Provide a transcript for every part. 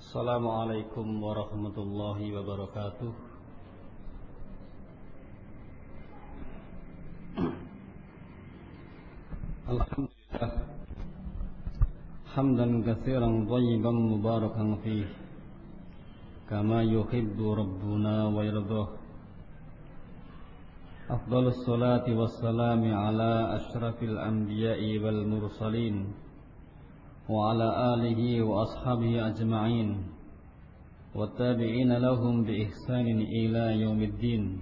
السلام عليكم ورحمة الله وبركاته الحمد لله حمدا كثيرا طيبا مباركا فيه كما يحب ربنا ويرضاه أفضل الصلاة والسلام على أشرف الأنبياء والمرسلين وعلى آله وأصحابه أجمعين والتابعين لهم بإحسان إلى يوم الدين.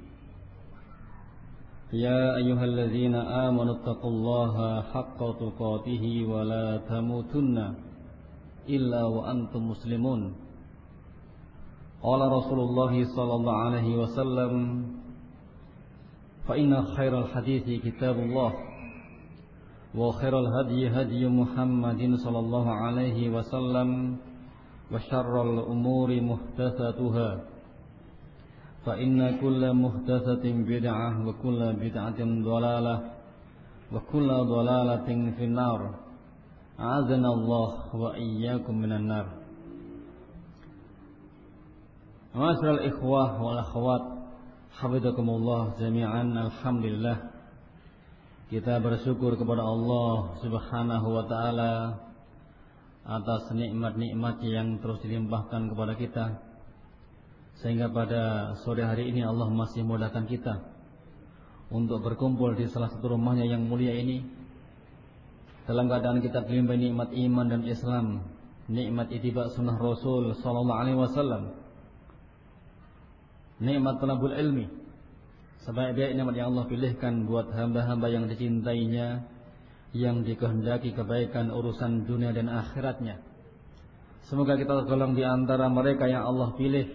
يا أيها الذين آمنوا اتقوا الله حق تقاته ولا تموتن إلا وأنتم مسلمون. قال رسول الله صلى الله عليه وسلم فإن خير الحديث كتاب الله. وخير الهدي هدي محمد صلى الله عليه وسلم وشر الأمور محدثاتها. فإن كل محدثة بدعة وكل بدعة ضلالة وكل ضلالة في النار. أعاذنا الله وإياكم من النار. معاشر الإخوة والأخوات Hafizakumullah jami'an Alhamdulillah Kita bersyukur kepada Allah Subhanahu wa ta'ala Atas nikmat-nikmat yang terus dilimpahkan kepada kita Sehingga pada sore hari ini Allah masih memudahkan kita Untuk berkumpul di salah satu rumahnya yang mulia ini. Dalam keadaan kita dilimpahi nikmat iman dan Islam Nikmat itibak sunnah Rasul Sallallahu alaihi wasallam nikmat talabul ilmi sebaik-baik nikmat yang Allah pilihkan buat hamba-hamba yang dicintainya yang dikehendaki kebaikan urusan dunia dan akhiratnya semoga kita tergolong di antara mereka yang Allah pilih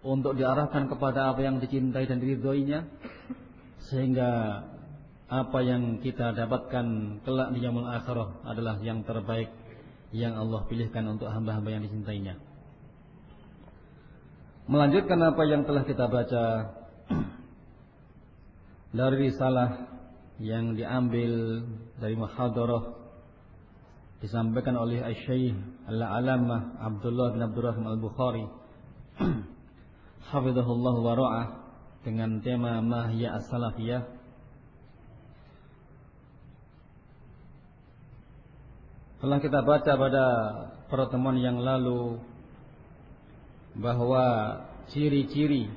untuk diarahkan kepada apa yang dicintai dan diridhoinya sehingga apa yang kita dapatkan kelak di yaumul akhirah adalah yang terbaik yang Allah pilihkan untuk hamba-hamba yang dicintainya. Melanjutkan apa yang telah kita baca dari risalah yang diambil dari muhadarah disampaikan oleh Syekh Al-Alamah Abdullah bin Abdurrahman Al-Bukhari. Hafizahullah wa ra'ah dengan tema Mahya As-Salafiyah. Telah kita baca pada pertemuan yang lalu bahwa ciri-ciri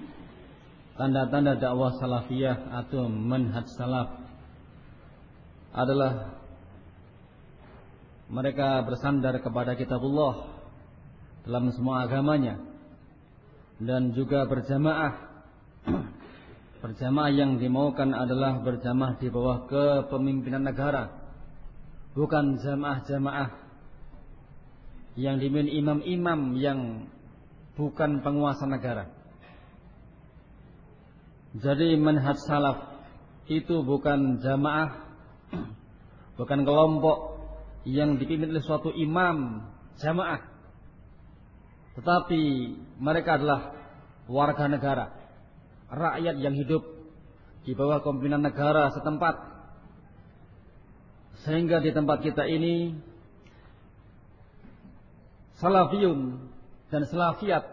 tanda-tanda dakwah salafiyah atau manhaj salaf adalah mereka bersandar kepada kitabullah dalam semua agamanya dan juga berjamaah berjamaah yang dimaukan adalah berjamaah di bawah kepemimpinan negara bukan jamaah-jamaah yang dimin imam-imam yang bukan penguasa negara. Jadi manhaj salaf itu bukan jamaah, bukan kelompok yang dipimpin oleh suatu imam jamaah. Tetapi mereka adalah warga negara, rakyat yang hidup di bawah kepemimpinan negara setempat. Sehingga di tempat kita ini salafiyun dan Salafiat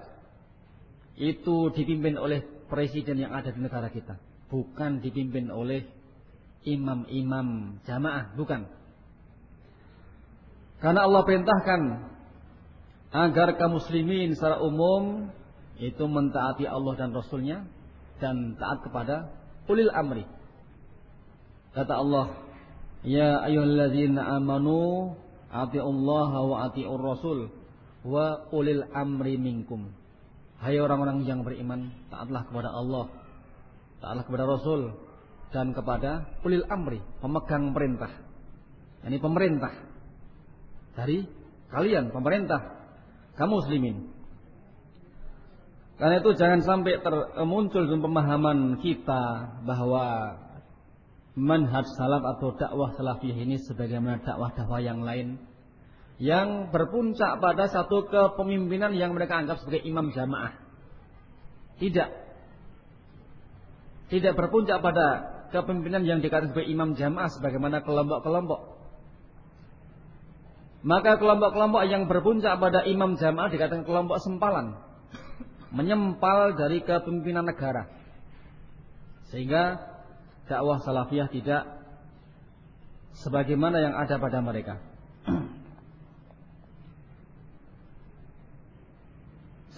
itu dipimpin oleh presiden yang ada di negara kita, bukan dipimpin oleh imam-imam jamaah, bukan. Karena Allah perintahkan agar kaum muslimin secara umum itu mentaati Allah dan Rasulnya dan taat kepada ulil amri. Kata Allah, Ya ayyuhalladzina amanu ati'ullaha wa ati'ur rasul wa ulil amri minkum. Hai orang-orang yang beriman, taatlah kepada Allah, taatlah kepada Rasul dan kepada ulil amri, pemegang perintah. Ini pemerintah dari kalian, pemerintah kaum muslimin. Karena itu jangan sampai termuncul dalam pemahaman kita bahwa manhaj salaf atau dakwah salafiyah ini sebagaimana dakwah-dakwah yang lain yang berpuncak pada satu kepemimpinan yang mereka anggap sebagai imam jamaah. Tidak. Tidak berpuncak pada kepemimpinan yang dikatakan sebagai imam jamaah sebagaimana kelompok-kelompok. Maka kelompok-kelompok yang berpuncak pada imam jamaah dikatakan kelompok sempalan. Menyempal dari kepemimpinan negara. Sehingga dakwah salafiyah tidak sebagaimana yang ada pada mereka.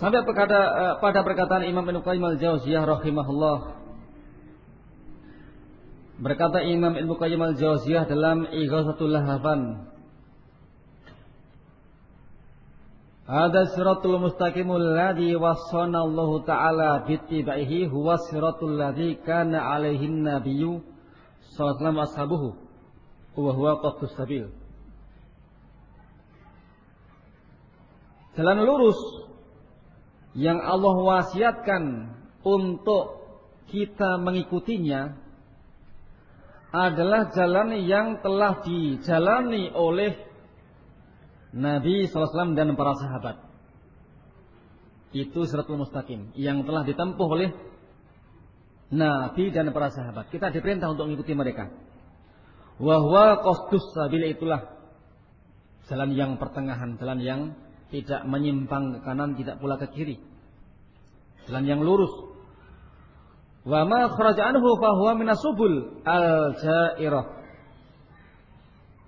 Sampai pada, eh, pada perkataan Imam Ibnu Qayyim al-Jauziyah rahimahullah. Berkata Imam Ibnu Qayyim al-Jauziyah dalam Ighatsatul Lahafan Ada siratul mustaqimul ladzi wassana Allah taala bittibaihi huwa siratul ladzi kana alaihin nabiyyu sallallahu alaihi ashabuhu wa huwa qattus sabil. Jalan lurus yang Allah wasiatkan untuk kita mengikutinya adalah jalan yang telah dijalani oleh Nabi SAW dan para sahabat. Itu siratul mustaqim yang telah ditempuh oleh Nabi dan para sahabat. Kita diperintah untuk mengikuti mereka. Wahwa kostus sabil itulah jalan yang pertengahan, jalan yang tidak menyimpang ke kanan, tidak pula ke kiri. Jalan yang lurus. Wa ma kharaja anhu fahuwa minasubul al-jairah.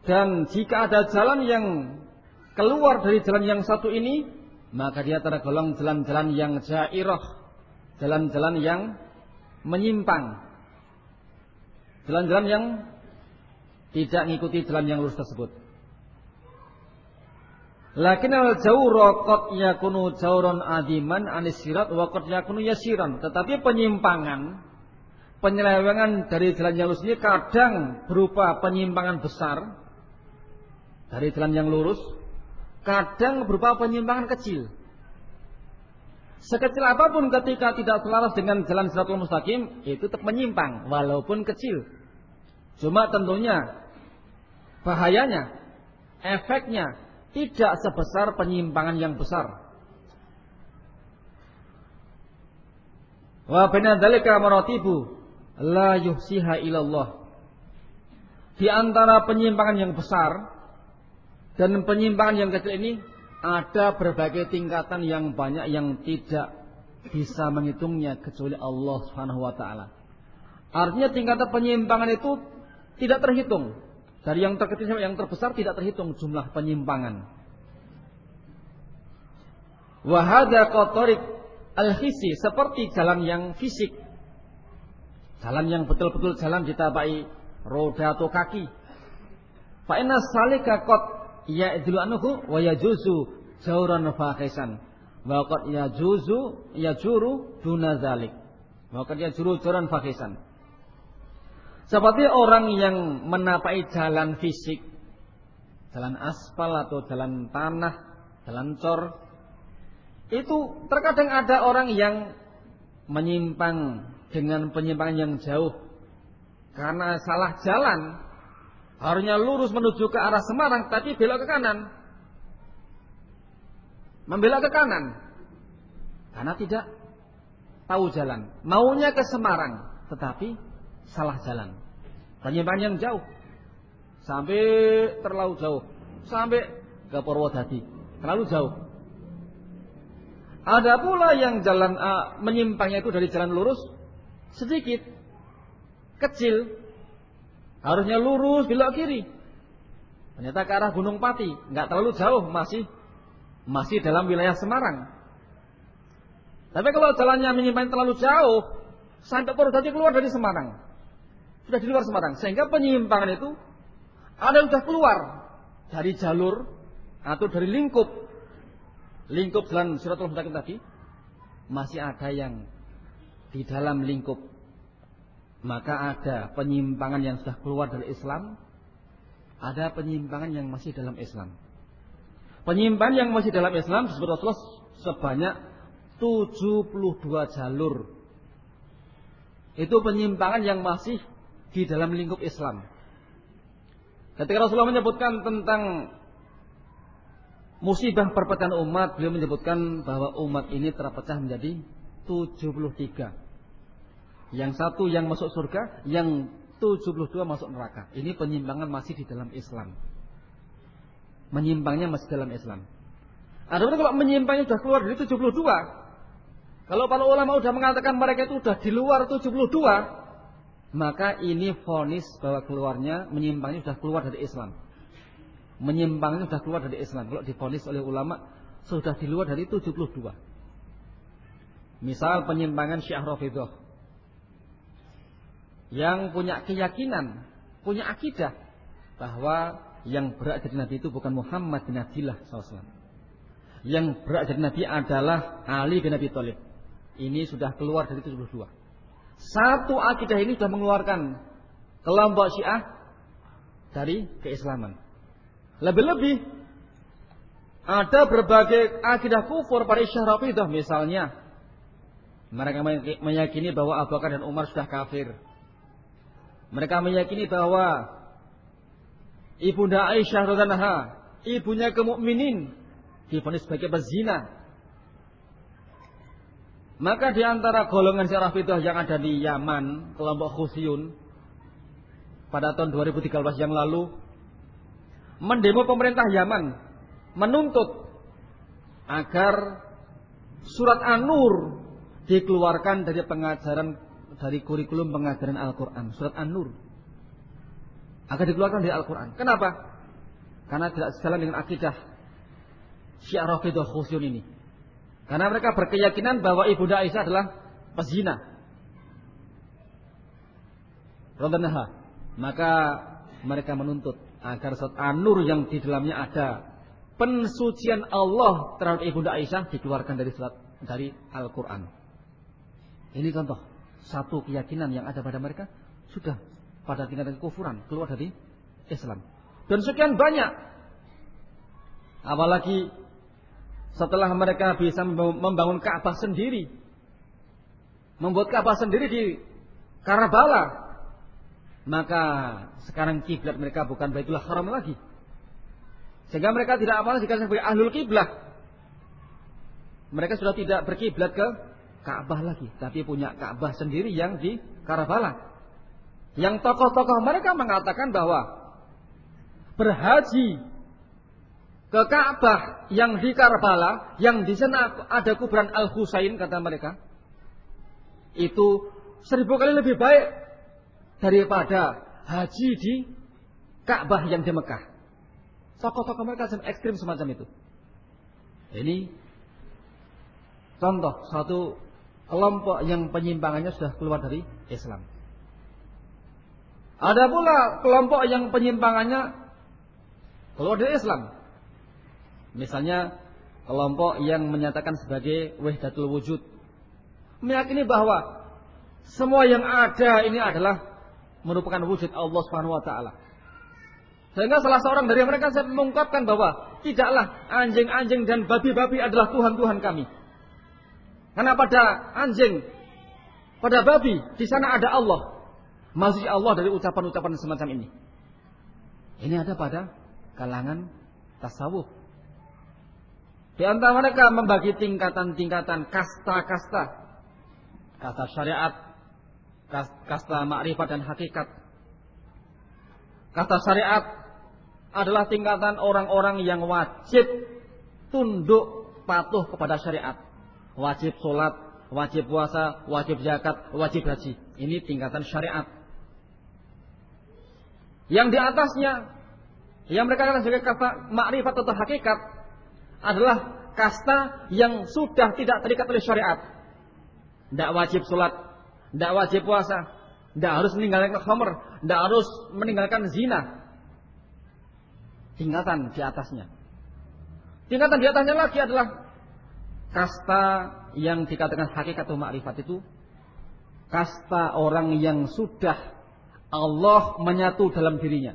Dan jika ada jalan yang keluar dari jalan yang satu ini, maka dia tergolong jalan-jalan yang jairah, jalan-jalan yang menyimpang. Jalan-jalan yang tidak mengikuti jalan yang lurus tersebut. Lakin al jawra qad yakunu jawran adiman anisirat wa qad yakunu yasiran. Tetapi penyimpangan, penyelewengan dari jalan yang lurus ini kadang berupa penyimpangan besar dari jalan yang lurus kadang berupa penyimpangan kecil. Sekecil apa pun ketika tidak selaras dengan jalan siratul mustaqim, itu tetap menyimpang walaupun kecil. Cuma tentunya bahayanya, efeknya tidak sebesar penyimpangan yang besar. Wa baina dzalika maratibu la yuhsiha ilallah. Di antara penyimpangan yang besar dan penyimpangan yang kecil ini ada berbagai tingkatan yang banyak yang tidak bisa menghitungnya kecuali Allah Subhanahu wa taala. Artinya tingkatan penyimpangan itu tidak terhitung. Dari yang terkecil sampai yang terbesar tidak terhitung jumlah penyimpangan. Wahada kotorik al-hisi seperti jalan yang fisik. Jalan yang betul-betul jalan ditabai roda atau kaki. Fa'inna salika kot ya'dulu anhu wa yajuzu jauran fakhisan. Wa qad yajuzu yajuru duna zalik. Wa qad yajuru jauran fakhisan. Seperti orang yang menapai jalan fisik, jalan aspal atau jalan tanah, jalan cor, itu terkadang ada orang yang menyimpang dengan penyimpangan yang jauh karena salah jalan Harusnya lurus menuju ke arah Semarang tapi belok ke kanan. Membelok ke kanan. Karena tidak tahu jalan. Maunya ke Semarang tetapi salah jalan. Penyimpangan yang jauh. Sampai terlalu jauh. Sampai ke Purwodadi. Terlalu jauh. Ada pula yang jalan uh, menyimpangnya itu dari jalan lurus sedikit kecil Harusnya lurus belok kiri. Ternyata ke arah Gunung Pati, nggak terlalu jauh, masih masih dalam wilayah Semarang. Tapi kalau jalannya menyimpang terlalu jauh, sampai Purwodadi keluar dari Semarang. Sudah di luar Semarang. Sehingga penyimpangan itu ada yang sudah keluar dari jalur atau dari lingkup lingkup jalan Siratul Mustaqim tadi masih ada yang di dalam lingkup maka ada penyimpangan yang sudah keluar dari Islam, ada penyimpangan yang masih dalam Islam. Penyimpangan yang masih dalam Islam disebut Rasulullah sebanyak 72 jalur. Itu penyimpangan yang masih di dalam lingkup Islam. Ketika Rasulullah menyebutkan tentang musibah perpecahan umat, beliau menyebutkan bahwa umat ini terpecah menjadi 73. Yang satu yang masuk surga, yang 72 masuk neraka. Ini penyimpangan masih di dalam Islam. Menyimpangnya masih dalam Islam. Adapun kalau menyimpangnya sudah keluar dari 72, kalau para ulama sudah mengatakan mereka itu sudah di luar 72, maka ini fonis bahwa keluarnya menyimpangnya sudah keluar dari Islam. Menyimpangnya sudah keluar dari Islam. Kalau difonis oleh ulama sudah di luar dari 72. Misal penyimpangan Syiah Rafidah yang punya keyakinan, punya akidah bahwa yang berat jadi nabi itu bukan Muhammad bin Abdullah SAW. Yang berat jadi nabi adalah Ali bin Abi Thalib. Ini sudah keluar dari 72. Satu akidah ini sudah mengeluarkan kelompok Syiah dari keislaman. Lebih-lebih ada berbagai akidah kufur pada Syiah Rafidah misalnya. Mereka meyakini bahwa Abu Bakar dan Umar sudah kafir. Mereka meyakini bahwa Ibunda Aisyah radhiyallahu ibunya kemukminin difonis sebagai pezina maka di antara golongan Syarafidah yang ada di Yaman, kelompok Khusyun, pada tahun 2013 yang lalu, mendemo pemerintah Yaman, menuntut agar surat An-Nur dikeluarkan dari pengajaran dari kurikulum pengajaran Al-Quran, surat An-Nur. Agar dikeluarkan dari Al-Quran. Kenapa? Karena tidak sejalan dengan akidah Syiah Rafidah Khusyun ini. Karena mereka berkeyakinan bahwa Ibunda Aisyah adalah pezina. Rodanaha. Maka mereka menuntut agar surat An-Nur yang di dalamnya ada pensucian Allah terhadap Ibunda Aisyah dikeluarkan dari surat dari Al-Qur'an. Ini contoh satu keyakinan yang ada pada mereka sudah pada tingkatan kekufuran keluar dari Islam. Dan sekian banyak apalagi setelah mereka bisa membangun Ka'bah sendiri, membuat Ka'bah sendiri di Karbala, maka sekarang kiblat mereka bukan Baitullah Haram lagi. Sehingga mereka tidak apa jika sebagai ahlul kiblat. Mereka sudah tidak berkiblat ke Ka'bah lagi, tapi punya Ka'bah sendiri yang di Karbala. Yang tokoh-tokoh mereka mengatakan bahwa berhaji ke Ka'bah yang di Karbala, yang di sana ada kuburan Al Husain kata mereka, itu seribu kali lebih baik daripada haji di Ka'bah yang di Mekah. Tokoh-tokoh mereka ekstrim semacam itu. Ini contoh satu kelompok yang penyimpangannya sudah keluar dari Islam. Ada pula kelompok yang penyimpangannya keluar dari Islam. Misalnya kelompok yang menyatakan sebagai wahdatul wujud meyakini bahwa semua yang ada ini adalah merupakan wujud Allah Subhanahu wa taala. Sehingga salah seorang dari mereka saya mengungkapkan bahwa tidaklah anjing-anjing dan babi-babi adalah Tuhan-Tuhan kami. Karena pada anjing, pada babi, di sana ada Allah. Masih Allah dari ucapan-ucapan semacam ini. Ini ada pada kalangan tasawuf. Di antara mereka membagi tingkatan-tingkatan kasta-kasta. Kasta syariat, kasta makrifat dan hakikat. Kasta syariat adalah tingkatan orang-orang yang wajib tunduk patuh kepada syariat. Wajib sholat, wajib puasa, wajib zakat, wajib haji. Ini tingkatan syariat. Yang di atasnya, yang mereka katakan sebagai kata makrifat atau hakikat, adalah kasta yang sudah tidak terikat oleh syariat. Tidak wajib sholat, tidak wajib puasa, tidak harus meninggalkan khamr, tidak harus meninggalkan zina. Tingkatan di atasnya. Tingkatan di atasnya lagi adalah kasta yang dikatakan hakikat atau makrifat itu kasta orang yang sudah Allah menyatu dalam dirinya.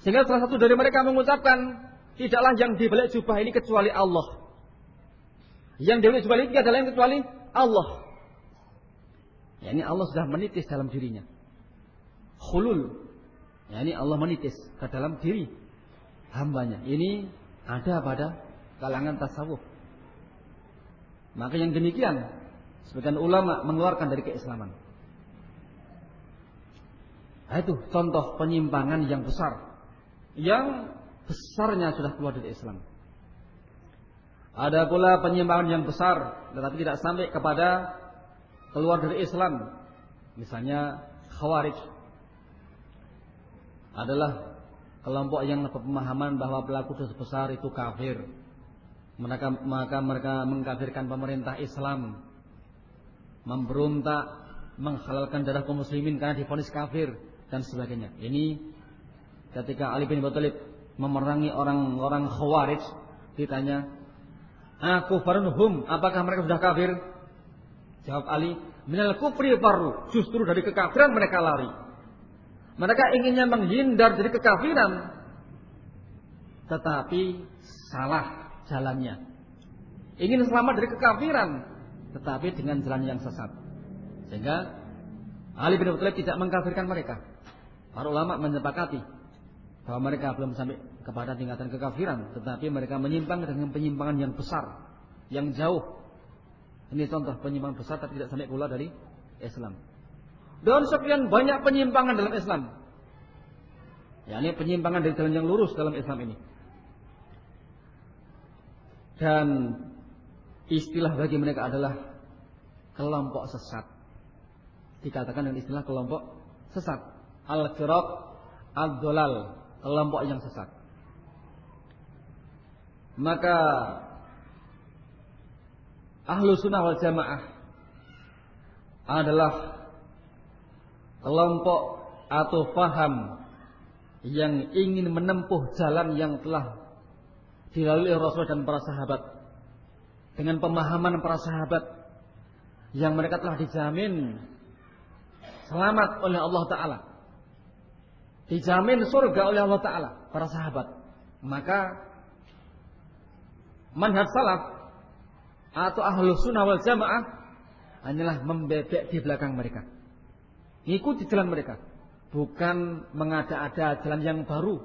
Sehingga salah satu dari mereka mengucapkan Tidaklah yang dibalik jubah ini kecuali Allah. Yang dibalik jubah ini tidak ada lain kecuali Allah. Ya, ini Allah sudah menitis dalam dirinya. Khulul. Ya, ini Allah menitis ke dalam diri hambanya. Ini ada pada kalangan tasawuf. Maka yang demikian sebagian ulama mengeluarkan dari keislaman. Nah, itu contoh penyimpangan yang besar yang besarnya sudah keluar dari Islam. Ada pula penyimpangan yang besar tetapi tidak sampai kepada keluar dari Islam. Misalnya Khawarij adalah kelompok yang berpemahaman bahwa pelaku dosa besar itu kafir. Mereka, maka mereka mengkafirkan pemerintah Islam, memberontak, menghalalkan darah kaum muslimin karena difonis kafir dan sebagainya. Ini ketika Ali bin Abi memerangi orang-orang Khawarij, ditanya, "Aku farunhum, apakah mereka sudah kafir?" Jawab Ali, "Minal kufri faru." Justru dari kekafiran mereka lari. Mereka inginnya menghindar dari kekafiran. Tetapi salah jalannya. Ingin selamat dari kekafiran. Tetapi dengan jalan yang sesat. Sehingga Ali bin Abi Thalib tidak mengkafirkan mereka. Para ulama menyepakati bahwa mereka belum sampai kepada tingkatan kekafiran, tetapi mereka menyimpang dengan penyimpangan yang besar, yang jauh. Ini contoh penyimpangan besar tapi tidak sampai pula dari Islam. Dan sekian banyak penyimpangan dalam Islam. Ya, ini penyimpangan dari jalan yang lurus dalam Islam ini. Dan istilah bagi mereka adalah kelompok sesat. Dikatakan dengan istilah kelompok sesat. Al-firaq ad-dolal, kelompok yang sesat. Maka ahlu sunnah wal jamaah adalah kelompok atau faham yang ingin menempuh jalan yang telah dilalui Rasul dan para sahabat. Dengan pemahaman para sahabat yang mereka telah dijamin selamat oleh Allah Ta'ala. Dijamin surga oleh Allah Ta'ala para sahabat. Maka manhaj salaf atau ahlu sunnah wal jamaah hanyalah membebek di belakang mereka Ikuti jalan mereka. Bukan mengada-ada jalan yang baru.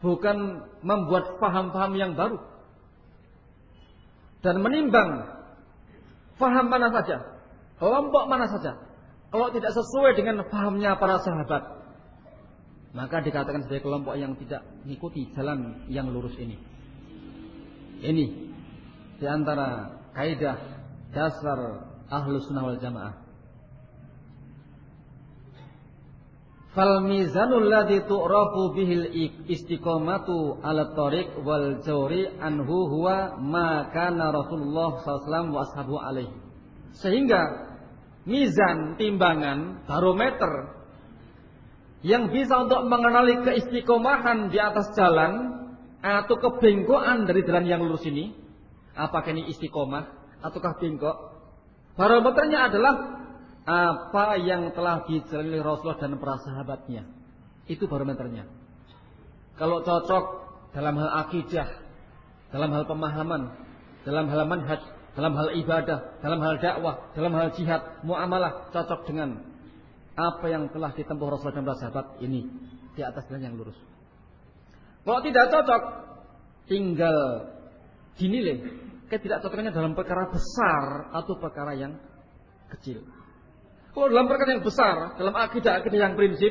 Bukan membuat paham-paham yang baru. Dan menimbang paham mana saja. Kelompok mana saja. Kalau tidak sesuai dengan pahamnya para sahabat. Maka dikatakan sebagai kelompok yang tidak mengikuti jalan yang lurus ini. Ini di antara kaidah dasar ahlu sunnah wal jamaah. Fal mizanul ladzi tu'rafu bihil istiqamatu ala tariq wal jawri anhu huwa ma kana Rasulullah sallallahu wa ashabu alaihi. Sehingga mizan timbangan barometer yang bisa untuk mengenali keistiqomahan di atas jalan atau kebengkokan dari jalan yang lurus ini, apakah ini istiqomah ataukah bengkok? Barometernya adalah apa yang telah dijalani Rasulullah dan para sahabatnya. Itu barometernya. Kalau cocok dalam hal akidah, dalam hal pemahaman, dalam hal manhaj, dalam hal ibadah, dalam hal dakwah, dalam hal jihad, muamalah cocok dengan apa yang telah ditempuh Rasulullah dan para sahabat ini di atas jalan yang lurus. Kalau tidak cocok, tinggal dinilai ketidakcocokannya dalam perkara besar atau perkara yang kecil. Kalau dalam perkara yang besar, dalam akidah-akidah yang prinsip,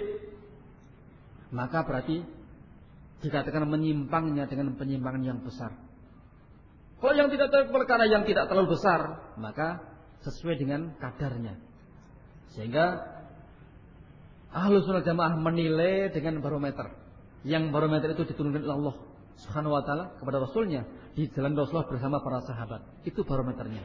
maka berarti dikatakan menyimpangnya dengan penyimpangan yang besar. Kalau yang tidak perkara yang tidak terlalu besar, maka sesuai dengan kadarnya. Sehingga ahlu sunnah jamaah menilai dengan barometer. Yang barometer itu diturunkan oleh Allah Subhanahu wa taala kepada Rasulnya di jalan Rasulullah bersama para sahabat. Itu barometernya.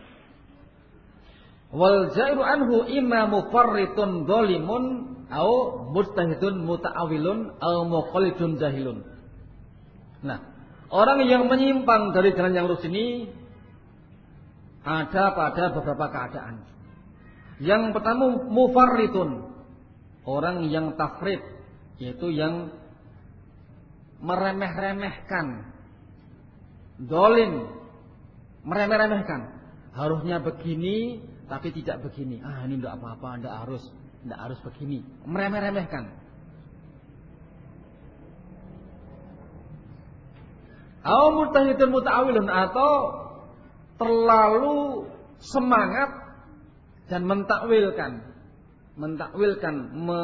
Wal jairu anhu imma mufarritun zalimun au mustahidun muta'awilun au muqallidun jahilun. Nah, orang yang menyimpang dari jalan yang lurus ini ada pada beberapa keadaan. Yang pertama mufarritun, orang yang tafrid, yaitu yang meremeh-remehkan, dolim, meremeh-remehkan. Harusnya begini, tapi tidak begini. Ah ini tidak apa-apa, tidak harus, tidak harus begini. Meremeh-remehkan. Mutahidun muta'awilun atau terlalu semangat dan mentakwilkan, mentakwilkan, me,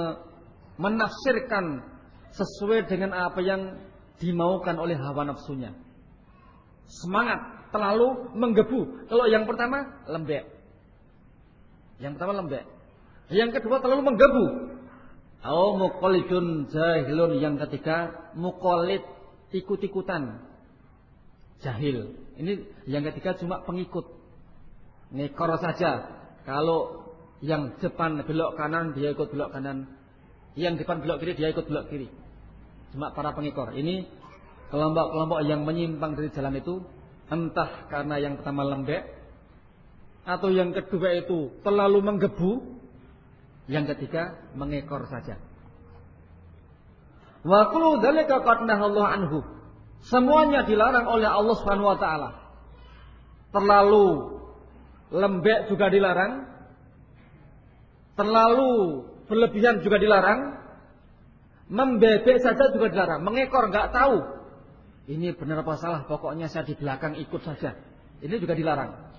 menafsirkan sesuai dengan apa yang dimaukan oleh hawa nafsunya. Semangat, terlalu menggebu. Kalau yang pertama lembek. Yang pertama lembek. Yang kedua terlalu menggebu. Au muqallidun jahilun yang ketiga muqallid ikut-ikutan jahil. Ini yang ketiga cuma pengikut. Ngekor saja. Kalau yang depan belok kanan dia ikut belok kanan. Yang depan belok kiri dia ikut belok kiri. Cuma para pengikor. Ini kelompok-kelompok yang menyimpang dari jalan itu entah karena yang pertama lembek atau yang kedua itu terlalu menggebu yang ketiga, mengekor saja. Wa kullu dzalika qad anhu. Semuanya dilarang oleh Allah taala. Terlalu lembek juga dilarang. Terlalu berlebihan juga dilarang. Membebek saja juga dilarang. Mengekor nggak tahu. Ini benar apa salah, pokoknya saya di belakang ikut saja. Ini juga dilarang.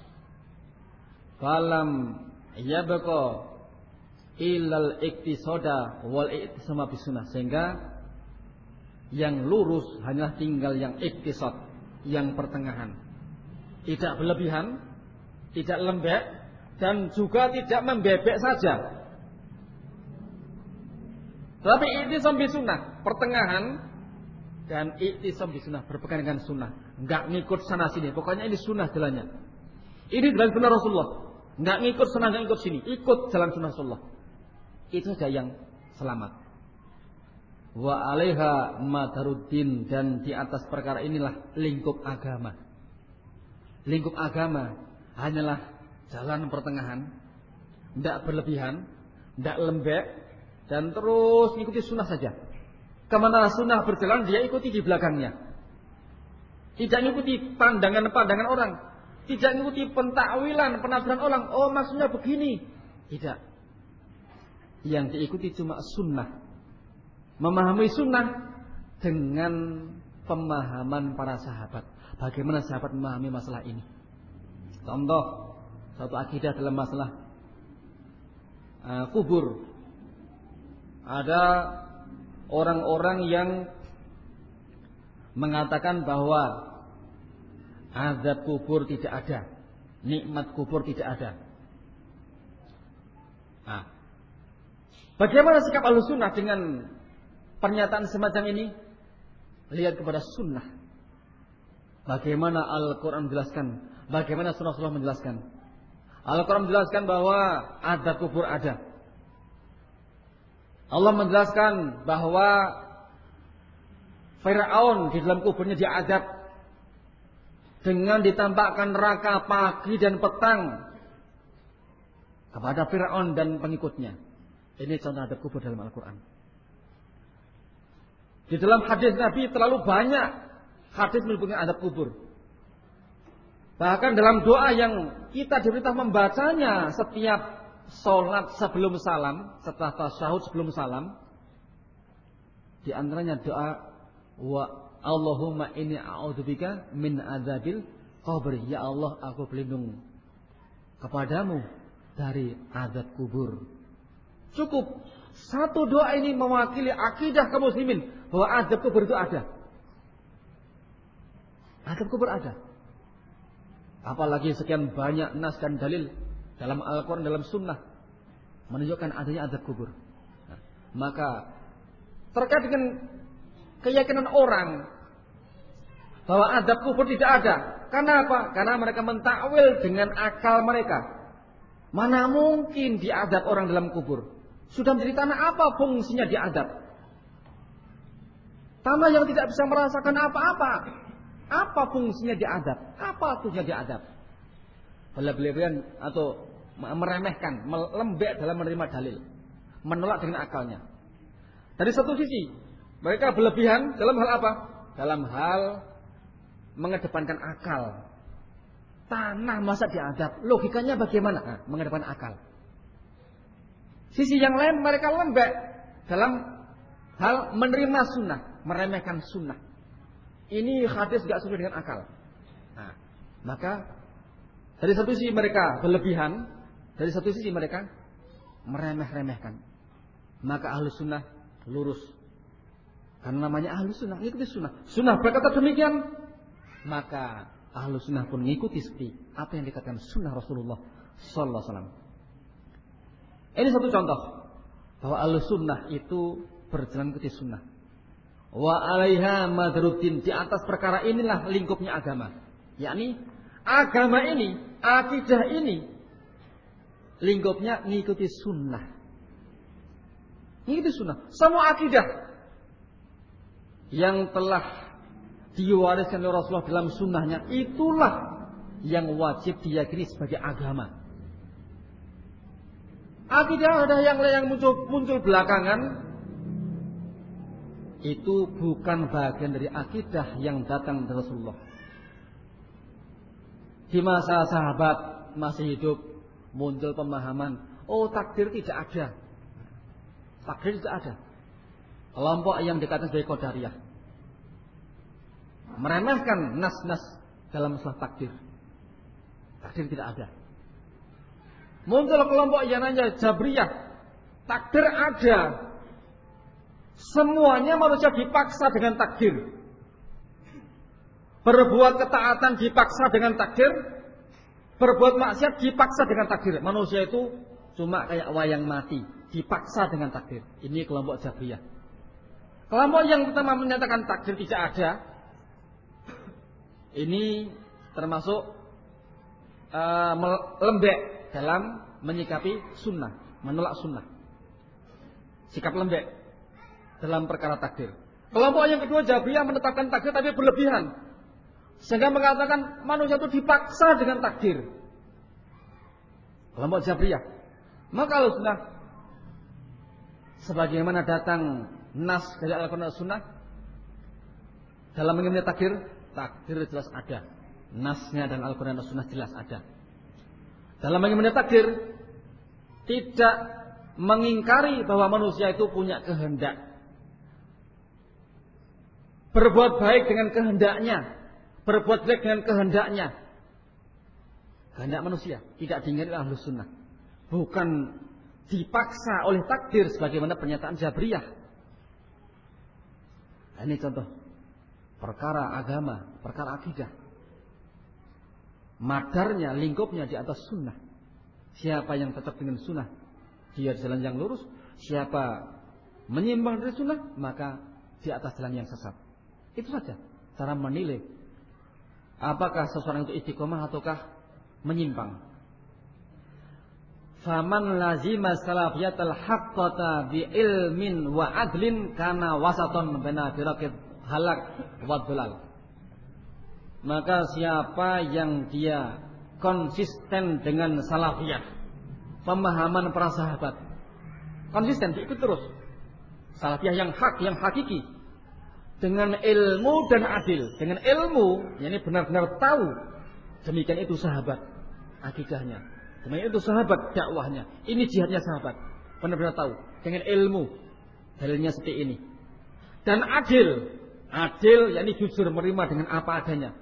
Falam ya beko ilal iktisoda wal iktisama bisunah sehingga yang lurus hanya tinggal yang iktisod yang pertengahan tidak berlebihan tidak lembek dan juga tidak membebek saja tapi iktisam bisunah pertengahan dan iktisam bisunah berpegang dengan sunnah. Nggak ngikut sana sini. Pokoknya ini sunnah jalannya. Ini jalan sunnah Rasulullah. Nggak ngikut sana nggak ngikut sini. Ikut jalan sunnah Rasulullah. Itu saja yang selamat. Wa alaiha madaruddin dan di atas perkara inilah lingkup agama. Lingkup agama hanyalah jalan pertengahan, tidak berlebihan, tidak lembek, dan terus ikuti sunnah saja. Ke mana sunnah berjalan dia ikuti di belakangnya. Tidak ikuti pandangan-pandangan orang. Tidak ikuti pentakwilan, penafsiran orang. Oh maksudnya begini. Tidak yang diikuti cuma sunnah. Memahami sunnah dengan pemahaman para sahabat. Bagaimana sahabat memahami masalah ini? Contoh, satu akidah dalam masalah uh, kubur. Ada orang-orang yang mengatakan bahwa azab kubur tidak ada, nikmat kubur tidak ada. Nah, Bagaimana sikap ahlu sunnah dengan pernyataan semacam ini? Lihat kepada sunnah. Bagaimana Al-Quran menjelaskan. Bagaimana sunnah-sunnah menjelaskan. Al-Quran menjelaskan bahwa ada kubur ada. Allah menjelaskan bahwa Fir'aun di dalam kuburnya diadab dengan ditampakkan neraka pagi dan petang kepada Fir'aun dan pengikutnya. Ini contoh adab kubur dalam Al-Quran. Di dalam hadis Nabi terlalu banyak hadis menyebutkan adab kubur. Bahkan dalam doa yang kita diberitahu membacanya setiap sholat sebelum salam, setelah tasyahud sebelum salam, di antaranya doa wa Allahumma ini a'udzubika min adzabil qabri. Ya Allah, aku berlindung kepadamu dari azab kubur. Cukup. Satu doa ini mewakili akidah kaum muslimin bahwa azab kubur itu ada. Azab kubur ada. Apalagi sekian banyak nas dan dalil dalam Al-Quran, dalam sunnah. Menunjukkan adanya azab kubur. Nah, maka terkait dengan keyakinan orang bahwa azab kubur tidak ada. Karena apa? Karena mereka mentakwil dengan akal mereka. Mana mungkin diadab orang dalam kubur? Sudah menjadi tanah apa fungsinya diadab? Tanah yang tidak bisa merasakan apa-apa. Apa fungsinya diadab? Apa tujuannya diadab? Berlebihan atau meremehkan, melembek dalam menerima dalil. Menolak dengan akalnya. Dari satu sisi, mereka berlebihan dalam hal apa? Dalam hal mengedepankan akal. Tanah masa diadab. Logikanya bagaimana? Nah, mengedepankan akal. Sisi yang lain mereka lembek dalam hal menerima sunnah, meremehkan sunnah. Ini hadis gak sesuai dengan akal. Nah, maka dari satu sisi mereka berlebihan, dari satu sisi mereka meremeh-remehkan. Maka ahlu sunnah lurus Karena namanya ahlu sunnah, ikuti sunnah. Sunnah berkata demikian, maka ahlu sunnah pun mengikuti seperti apa yang dikatakan sunnah Rasulullah Sallallahu Alaihi Wasallam. Ini satu contoh bahwa ahlu sunnah itu berjalan ikuti sunnah. Wa alaiha madruddin di atas perkara inilah lingkupnya agama. Yakni agama ini, akidah ini lingkupnya mengikuti sunnah. Mengikuti sunnah. Semua akidah yang telah diwariskan oleh Rasulullah dalam sunnahnya itulah yang wajib diyakini sebagai agama. Akidah ada yang yang muncul muncul belakangan itu bukan bagian dari akidah yang datang dari Rasulullah. Di masa sahabat masih hidup muncul pemahaman, oh takdir tidak ada. Takdir tidak ada kelompok yang dikatakan sebagai Qadariyah. Meremehkan nas-nas dalam masalah takdir. Takdir tidak ada. Muncul kelompok yang nanya Jabriyah. Takdir ada. Semuanya manusia dipaksa dengan takdir. Berbuat ketaatan dipaksa dengan takdir. Berbuat maksiat dipaksa dengan takdir. Manusia itu cuma kayak wayang mati. Dipaksa dengan takdir. Ini kelompok Jabriyah. Kelompok yang pertama menyatakan takdir tidak ada, ini termasuk uh, lembek dalam menyikapi sunnah, menolak sunnah. Sikap lembek dalam perkara takdir. Kelompok yang kedua Jabriyah menetapkan takdir tapi berlebihan. Sehingga mengatakan manusia itu dipaksa dengan takdir. Kelompok Jabriyah. Maka kalau sunnah sebagaimana datang nas dari Al-Quran Sunnah dalam mengenai takdir, takdir jelas ada. Nasnya dan Al-Quran Sunnah jelas ada. Dalam mengenai takdir, tidak mengingkari bahwa manusia itu punya kehendak. Berbuat baik dengan kehendaknya, berbuat jelek dengan kehendaknya. Kehendak manusia tidak diingkari oleh sunnah. Bukan dipaksa oleh takdir sebagaimana pernyataan Jabriyah Nah, ini contoh perkara agama, perkara akidah. Madarnya, lingkupnya di atas sunnah. Siapa yang tetap dengan sunnah, dia di jalan yang lurus. Siapa menyimpang dari sunnah, maka di atas jalan yang sesat. Itu saja cara menilai apakah seseorang itu istiqomah ataukah menyimpang. Faman lazima salafiyatal haqqata bi ilmin wa adlin kana wasaton baina firaqid halak wa dhalal. Maka siapa yang dia konsisten dengan salafiyah, pemahaman para sahabat, konsisten diikut terus. Salafiyah yang hak, yang hakiki. Dengan ilmu dan adil. Dengan ilmu, ini benar-benar tahu. Demikian itu sahabat akidahnya Demikian itu sahabat dakwahnya. Ini jihadnya sahabat. Benar-benar tahu. Dengan ilmu. Dalilnya seperti ini. Dan adil. Adil yakni jujur menerima dengan apa adanya.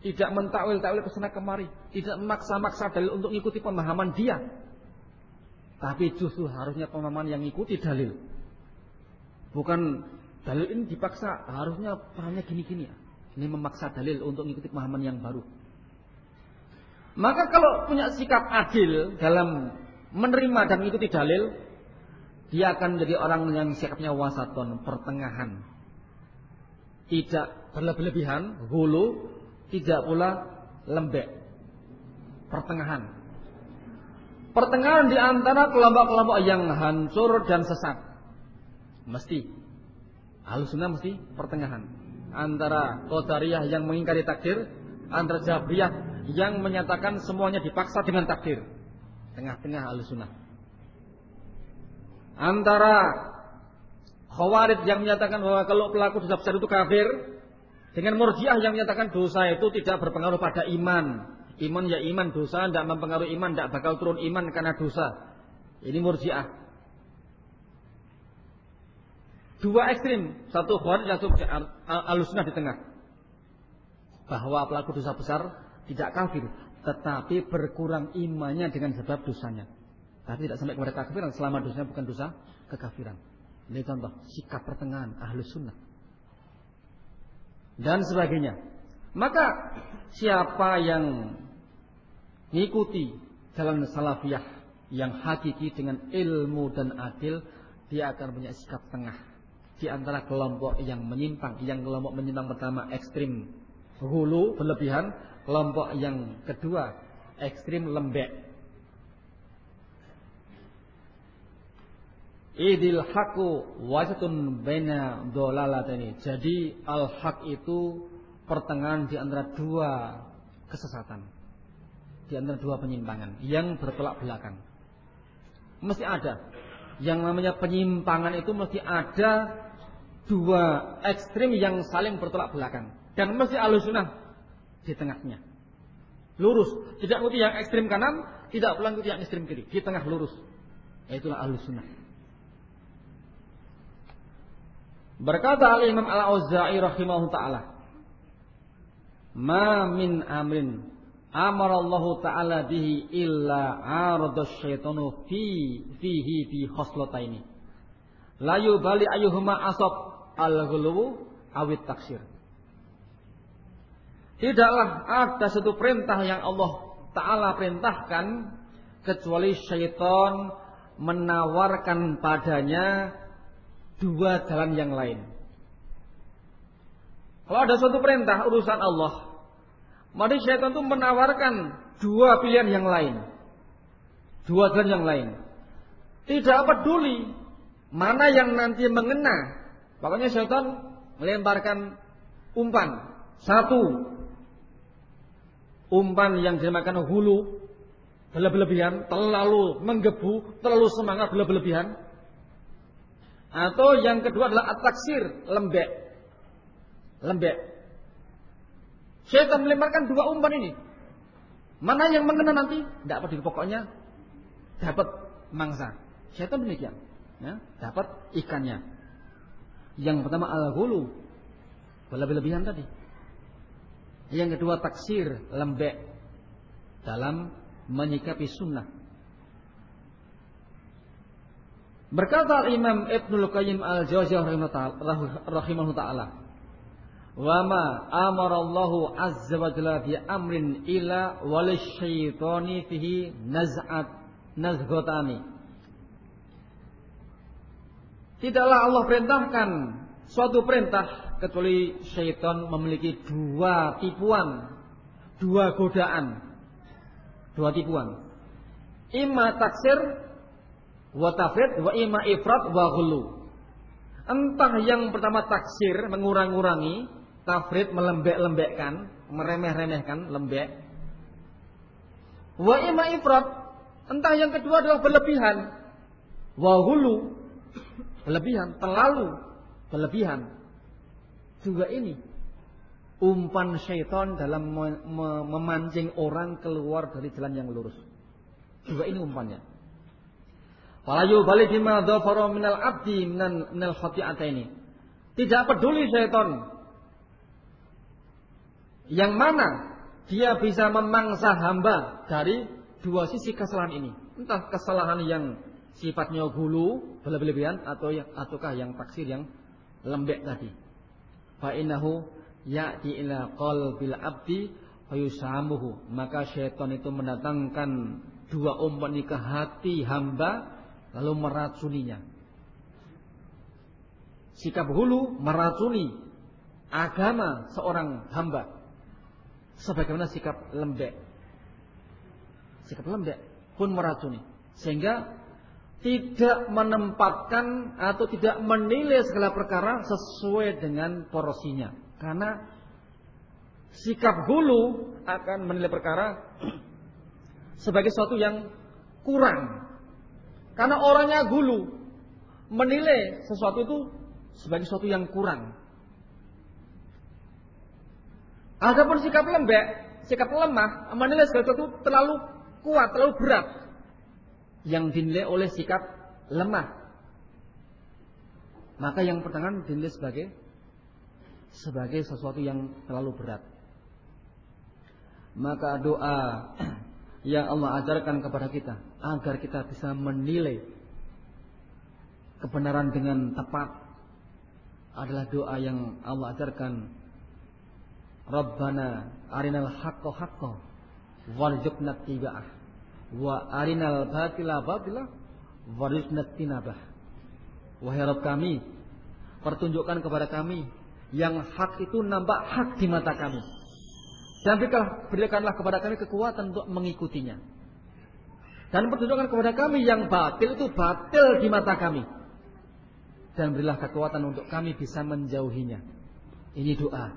Tidak mentakwil-takwil ke sana kemari. Tidak memaksa-maksa dalil untuk mengikuti pemahaman dia. Tapi justru harusnya pemahaman yang mengikuti dalil. Bukan dalil ini dipaksa. Harusnya pahamnya gini-gini. Ini memaksa dalil untuk mengikuti pemahaman yang baru. Maka kalau punya sikap adil dalam menerima dan mengikuti dalil, dia akan menjadi orang yang sikapnya wasaton, pertengahan. Tidak berlebihan, hulu, tidak pula lembek. Pertengahan. Pertengahan di antara kelompok-kelompok yang hancur dan sesat. Mesti. Halusuna mesti pertengahan. Antara Qadariyah yang mengingkari takdir, antara Jabriyah yang menyatakan semuanya dipaksa dengan takdir. Tengah-tengah al-sunnah. Antara khawarij yang menyatakan bahwa kalau pelaku dosa besar itu kafir. Dengan murjiah yang menyatakan dosa itu tidak berpengaruh pada iman. Iman ya iman, dosa tidak mempengaruhi iman, tidak bakal turun iman karena dosa. Ini murjiah. Dua ekstrim, satu khawarij, satu al-sunnah di tengah. Bahwa pelaku dosa besar tidak kafir, tetapi berkurang imannya dengan sebab dosanya. Tapi tidak sampai kepada kekafiran selama dosanya bukan dosa kekafiran. Ini contoh sikap pertengahan ahlu sunnah. dan sebagainya. Maka siapa yang mengikuti jalan salafiyah yang hakiki dengan ilmu dan adil, dia akan punya sikap tengah di antara kelompok yang menyimpang. Yang kelompok menyimpang pertama ekstrim hulu berlebihan, kelompok yang kedua ekstrim lembek. Idil haku wasatun baina dolalatani. Jadi al hak itu pertengahan di antara dua kesesatan. Di antara dua penyimpangan yang bertolak belakang. Mesti ada. Yang namanya penyimpangan itu mesti ada dua ekstrim yang saling bertolak belakang. Dan mesti alusunah di tengahnya. Lurus. Tidak mesti yang ekstrim kanan, tidak pula yang ekstrim kiri. Di tengah lurus. Itulah alusunah. Berkata Al-Imam Al-Auza'i rahimahullah taala, "Ma min amrin amara Allah taala bihi illa arada syaitanu fi fihi fi khoslataini." La yubali ayyuhuma asab al-ghuluw awit taksir. Tidaklah ada satu perintah yang Allah Ta'ala perintahkan kecuali syaitan menawarkan padanya dua jalan yang lain. Kalau ada suatu perintah urusan Allah, maka syaitan itu menawarkan dua pilihan yang lain. Dua jalan yang lain. Tidak peduli mana yang nanti mengena. Pokoknya syaitan melemparkan umpan. Satu. Umpan yang dinamakan hulu. Berlebihan. Terlalu menggebu. Terlalu semangat berlebihan. Atau yang kedua adalah ataksir, lembek. Lembek. Syaitan melemparkan dua umpan ini. Mana yang mengena nanti? Tidak peduli pokoknya dapat mangsa. Syaitan demikian. Ya, dapat ikannya. Yang pertama al-hulu. Berlebih-lebihan tadi. Yang kedua taksir, lembek. Dalam menyikapi sunnah. Berkata Imam Ibnul Qayyim Al-Jauziyah rahimahullah taala, "Wa ma amara Allah azza wa jalla bi amrin ila wal syaitani fihi naz'at nazghatani." Tidaklah Allah perintahkan suatu perintah kecuali syaitan memiliki dua tipuan, dua godaan, dua tipuan. Ima taksir wa tafrid wa ima ifrat wa ghulu. Entah yang pertama taksir mengurang-urangi, tafrid melembek-lembekkan, meremeh-remehkan, lembek. Wa ima ifrat, entah yang kedua adalah berlebihan. Wa ghulu, berlebihan, terlalu berlebihan. Juga ini umpan syaitan dalam memancing orang keluar dari jalan yang lurus. Juga ini umpannya. Fala yubali bima dhafara minal abdi minal, minal ini. Tidak peduli syaitan. Yang mana dia bisa memangsa hamba dari dua sisi kesalahan ini. Entah kesalahan yang sifatnya gulu, berlebihan atau yang ataukah yang taksir yang lembek tadi. Fa innahu ya'ti ila qalbil abdi fayusamuhu. Maka syaitan itu mendatangkan dua umpan ke hati hamba lalu meracuninya. Sikap hulu meracuni agama seorang hamba. Sebagaimana sikap lembek. Sikap lembek pun meracuni. Sehingga tidak menempatkan atau tidak menilai segala perkara sesuai dengan porosinya. Karena sikap hulu akan menilai perkara sebagai sesuatu yang kurang karena orangnya gulu. Menilai sesuatu itu sebagai sesuatu yang kurang. Adapun sikap lembek, sikap lemah, menilai sesuatu terlalu kuat, terlalu berat. Yang dinilai oleh sikap lemah. Maka yang pertengahan dinilai sebagai sebagai sesuatu yang terlalu berat. Maka doa yang Allah ajarkan kepada kita agar kita bisa menilai kebenaran dengan tepat adalah doa yang Allah ajarkan Rabbana arinal haqqo haqqo warzuqna tiba'ah wa arinal batila batila warzuqna tinabah. Wahai Rabb kami, pertunjukkan kepada kami yang hak itu nampak hak di mata kami. Dan berikanlah kepada kami kekuatan untuk mengikutinya. Dan pertunjukkan kepada kami yang batil itu batil di mata kami. Dan berilah kekuatan untuk kami bisa menjauhinya. Ini doa.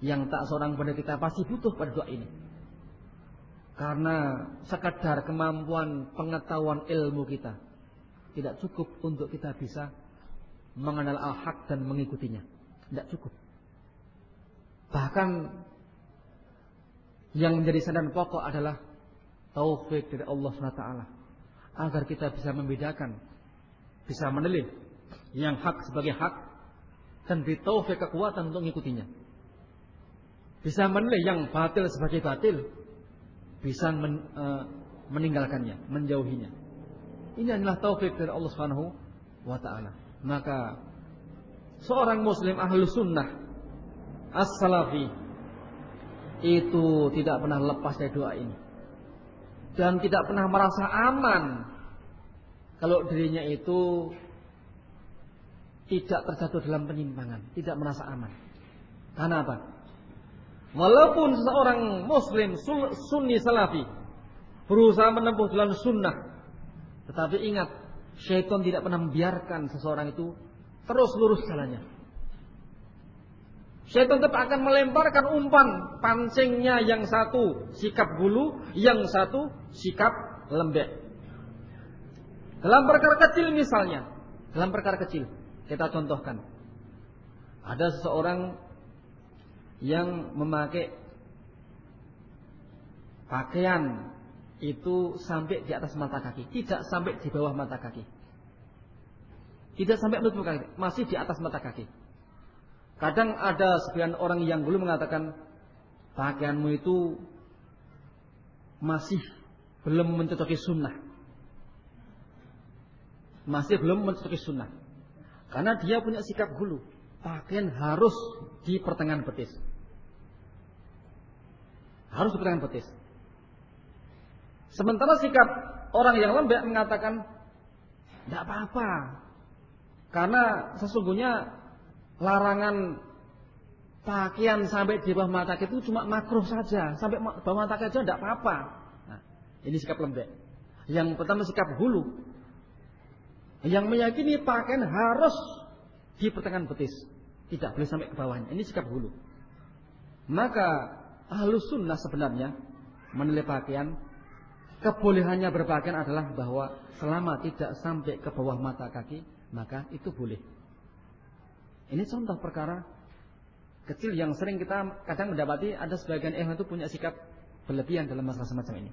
Yang tak seorang pada kita pasti butuh pada doa ini. Karena sekadar kemampuan pengetahuan ilmu kita tidak cukup untuk kita bisa mengenal al-haq dan mengikutinya. Tidak cukup. Bahkan yang menjadi sandaran pokok adalah taufik dari Allah SWT agar kita bisa membedakan, bisa menilai yang hak sebagai hak dan di taufik kekuatan untuk mengikutinya. Bisa menilai yang batil sebagai batil bisa men, uh, meninggalkannya, menjauhinya. Ini adalah taufik dari Allah Subhanahu wa taala. Maka seorang muslim ahlu sunnah as-salafi itu tidak pernah lepas dari doa ini. Dan tidak pernah merasa aman kalau dirinya itu tidak terjatuh dalam penyimpangan, tidak merasa aman. Karena apa? Walaupun seorang muslim sunni salafi berusaha menempuh jalan sunnah, tetapi ingat, syaitan tidak pernah membiarkan seseorang itu terus lurus jalannya. Syaitan tetap akan melemparkan umpan pancingnya yang satu sikap bulu, yang satu sikap lembek. Dalam perkara kecil misalnya, dalam perkara kecil kita contohkan. Ada seseorang yang memakai pakaian itu sampai di atas mata kaki, tidak sampai di bawah mata kaki. Tidak sampai menutup kaki, masih di atas mata kaki. Kadang ada sebagian orang yang dulu mengatakan pakaianmu itu masih belum mencocoki sunnah. Masih belum mencocoki sunnah. Karena dia punya sikap hulu. Pakaian harus di pertengahan betis. Harus pertengahan betis. Sementara sikap orang yang lembek mengatakan tidak apa-apa. Karena sesungguhnya larangan pakaian sampai di bawah mata itu cuma makruh saja. Sampai bawah mata saja tidak apa-apa. Nah, ini sikap lembek. Yang pertama sikap hulu. Yang meyakini pakaian harus di pertengahan betis. Tidak boleh sampai ke bawahnya. Ini sikap hulu. Maka Ahlus sunnah sebenarnya menilai pakaian kebolehannya berpakaian adalah bahwa selama tidak sampai ke bawah mata kaki maka itu boleh. Ini contoh perkara kecil yang sering kita kadang mendapati ada sebagian ikhwan itu punya sikap berlebihan dalam masalah semacam ini.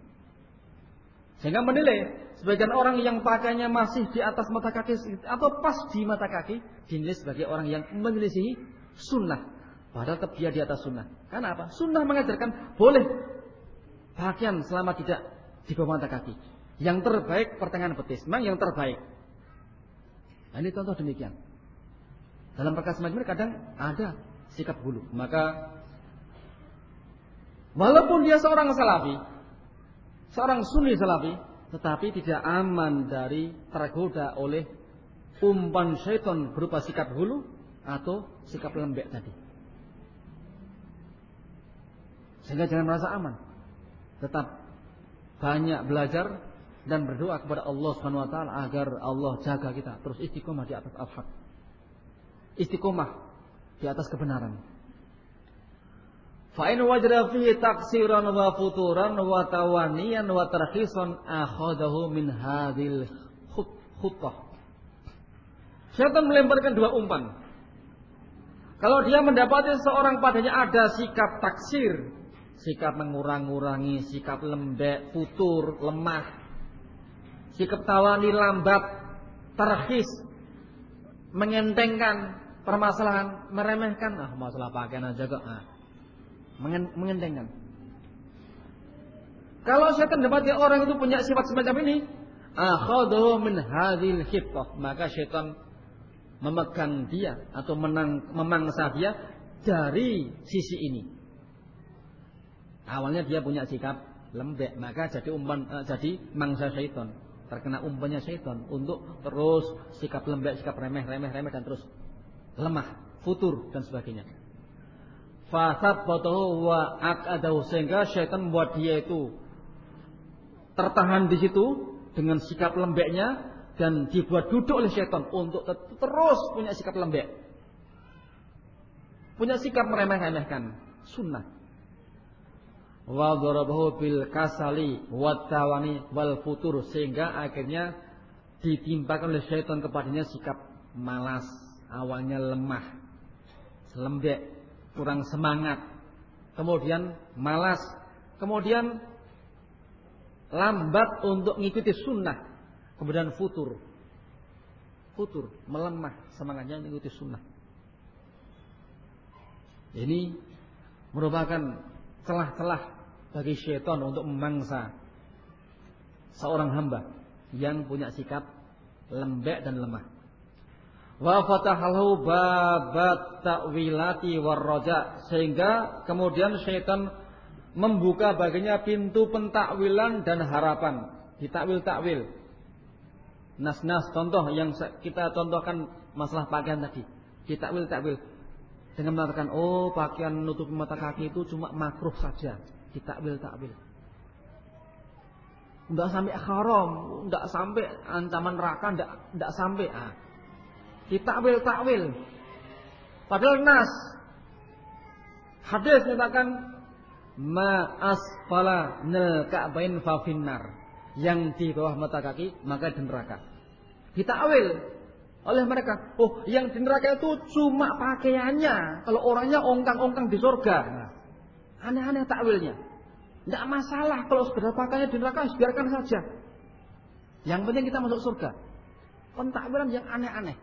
Sehingga menilai sebagian orang yang pakainya masih di atas mata kaki atau pas di mata kaki dinilai sebagai orang yang menyelisihi sunnah Padahal dia di atas sunnah. Karena apa? Sunnah mengajarkan boleh pakaian selama tidak di bawah mata kaki. Yang terbaik pertengahan betis. Memang yang terbaik. Nah, ini contoh demikian. Dalam perkara semacam ini kadang ada sikap bulu. Maka walaupun dia seorang salafi, seorang sunni salafi, tetapi tidak aman dari tergoda oleh umpan syaitan berupa sikap hulu atau sikap lembek tadi. Sehingga jangan merasa aman. Tetap banyak belajar dan berdoa kepada Allah Subhanahu wa taala agar Allah jaga kita terus istiqomah di atas al-haq. Istiqomah di atas kebenaran. Fa in wajada fihi taqsiran wa futuran wa tawaniyan wa tarhisan akhadahu min hadhil khutbah. Syaitan melemparkan dua umpan. Kalau dia mendapati seorang padanya ada sikap taksir, sikap mengurang-urangi, sikap lembek, futur, lemah, sikap tawani lambat, terhis, mengentengkan permasalahan, meremehkan, ah masalah pakaian aja kok, ah. mengentengkan. Kalau saya mendapati orang itu punya sifat semacam ini, akhadahu min hadhil khittah, maka syaitan memegang dia atau menang, memangsa dia dari sisi ini. Awalnya dia punya sikap lembek, maka jadi umpan uh, jadi mangsa syaitan, terkena umpannya syaitan untuk terus sikap lembek, sikap remeh, remeh, remeh dan terus lemah, futur dan sebagainya. Fasad batahu wa akadahu sehingga syaitan membuat dia itu tertahan di situ dengan sikap lembeknya dan dibuat duduk oleh syaitan untuk terus punya sikap lembek. Punya sikap meremeh-remehkan sunnah. Wa darabahu bil kasali wal futur sehingga akhirnya ditimpakan oleh syaitan kepadanya sikap malas, awalnya lemah, lembek, kurang semangat, kemudian malas, kemudian lambat untuk mengikuti sunnah, kemudian futur, futur, melemah semangatnya mengikuti sunnah. Ini merupakan celah-celah bagi syaitan untuk memangsa seorang hamba yang punya sikap lembek dan lemah. Wa fatahalahu babat ta'wilati warraja sehingga kemudian syaitan membuka baginya pintu pentakwilan dan harapan. Ditakwil-takwil. Nas-nas contoh yang kita contohkan masalah pakaian tadi. Ditakwil-takwil dengan mengatakan oh pakaian menutupi mata kaki itu cuma makruh saja, ditakwil-takwil. Enggak sampai haram, enggak sampai ancaman neraka, enggak enggak sampai ah. Ditakwil-takwil. Padahal nas hadis menyatakan ma asfala nil ka'bain fa finnar. Yang di bawah mata kaki maka di neraka. Ditakwil oleh mereka. Oh, yang di neraka itu cuma pakaiannya. Kalau orangnya ongkang-ongkang di surga. Aneh-aneh takwilnya. Tidak masalah kalau sekedar pakaiannya di neraka, biarkan saja. Yang penting kita masuk surga. Pentakwilan yang aneh-aneh.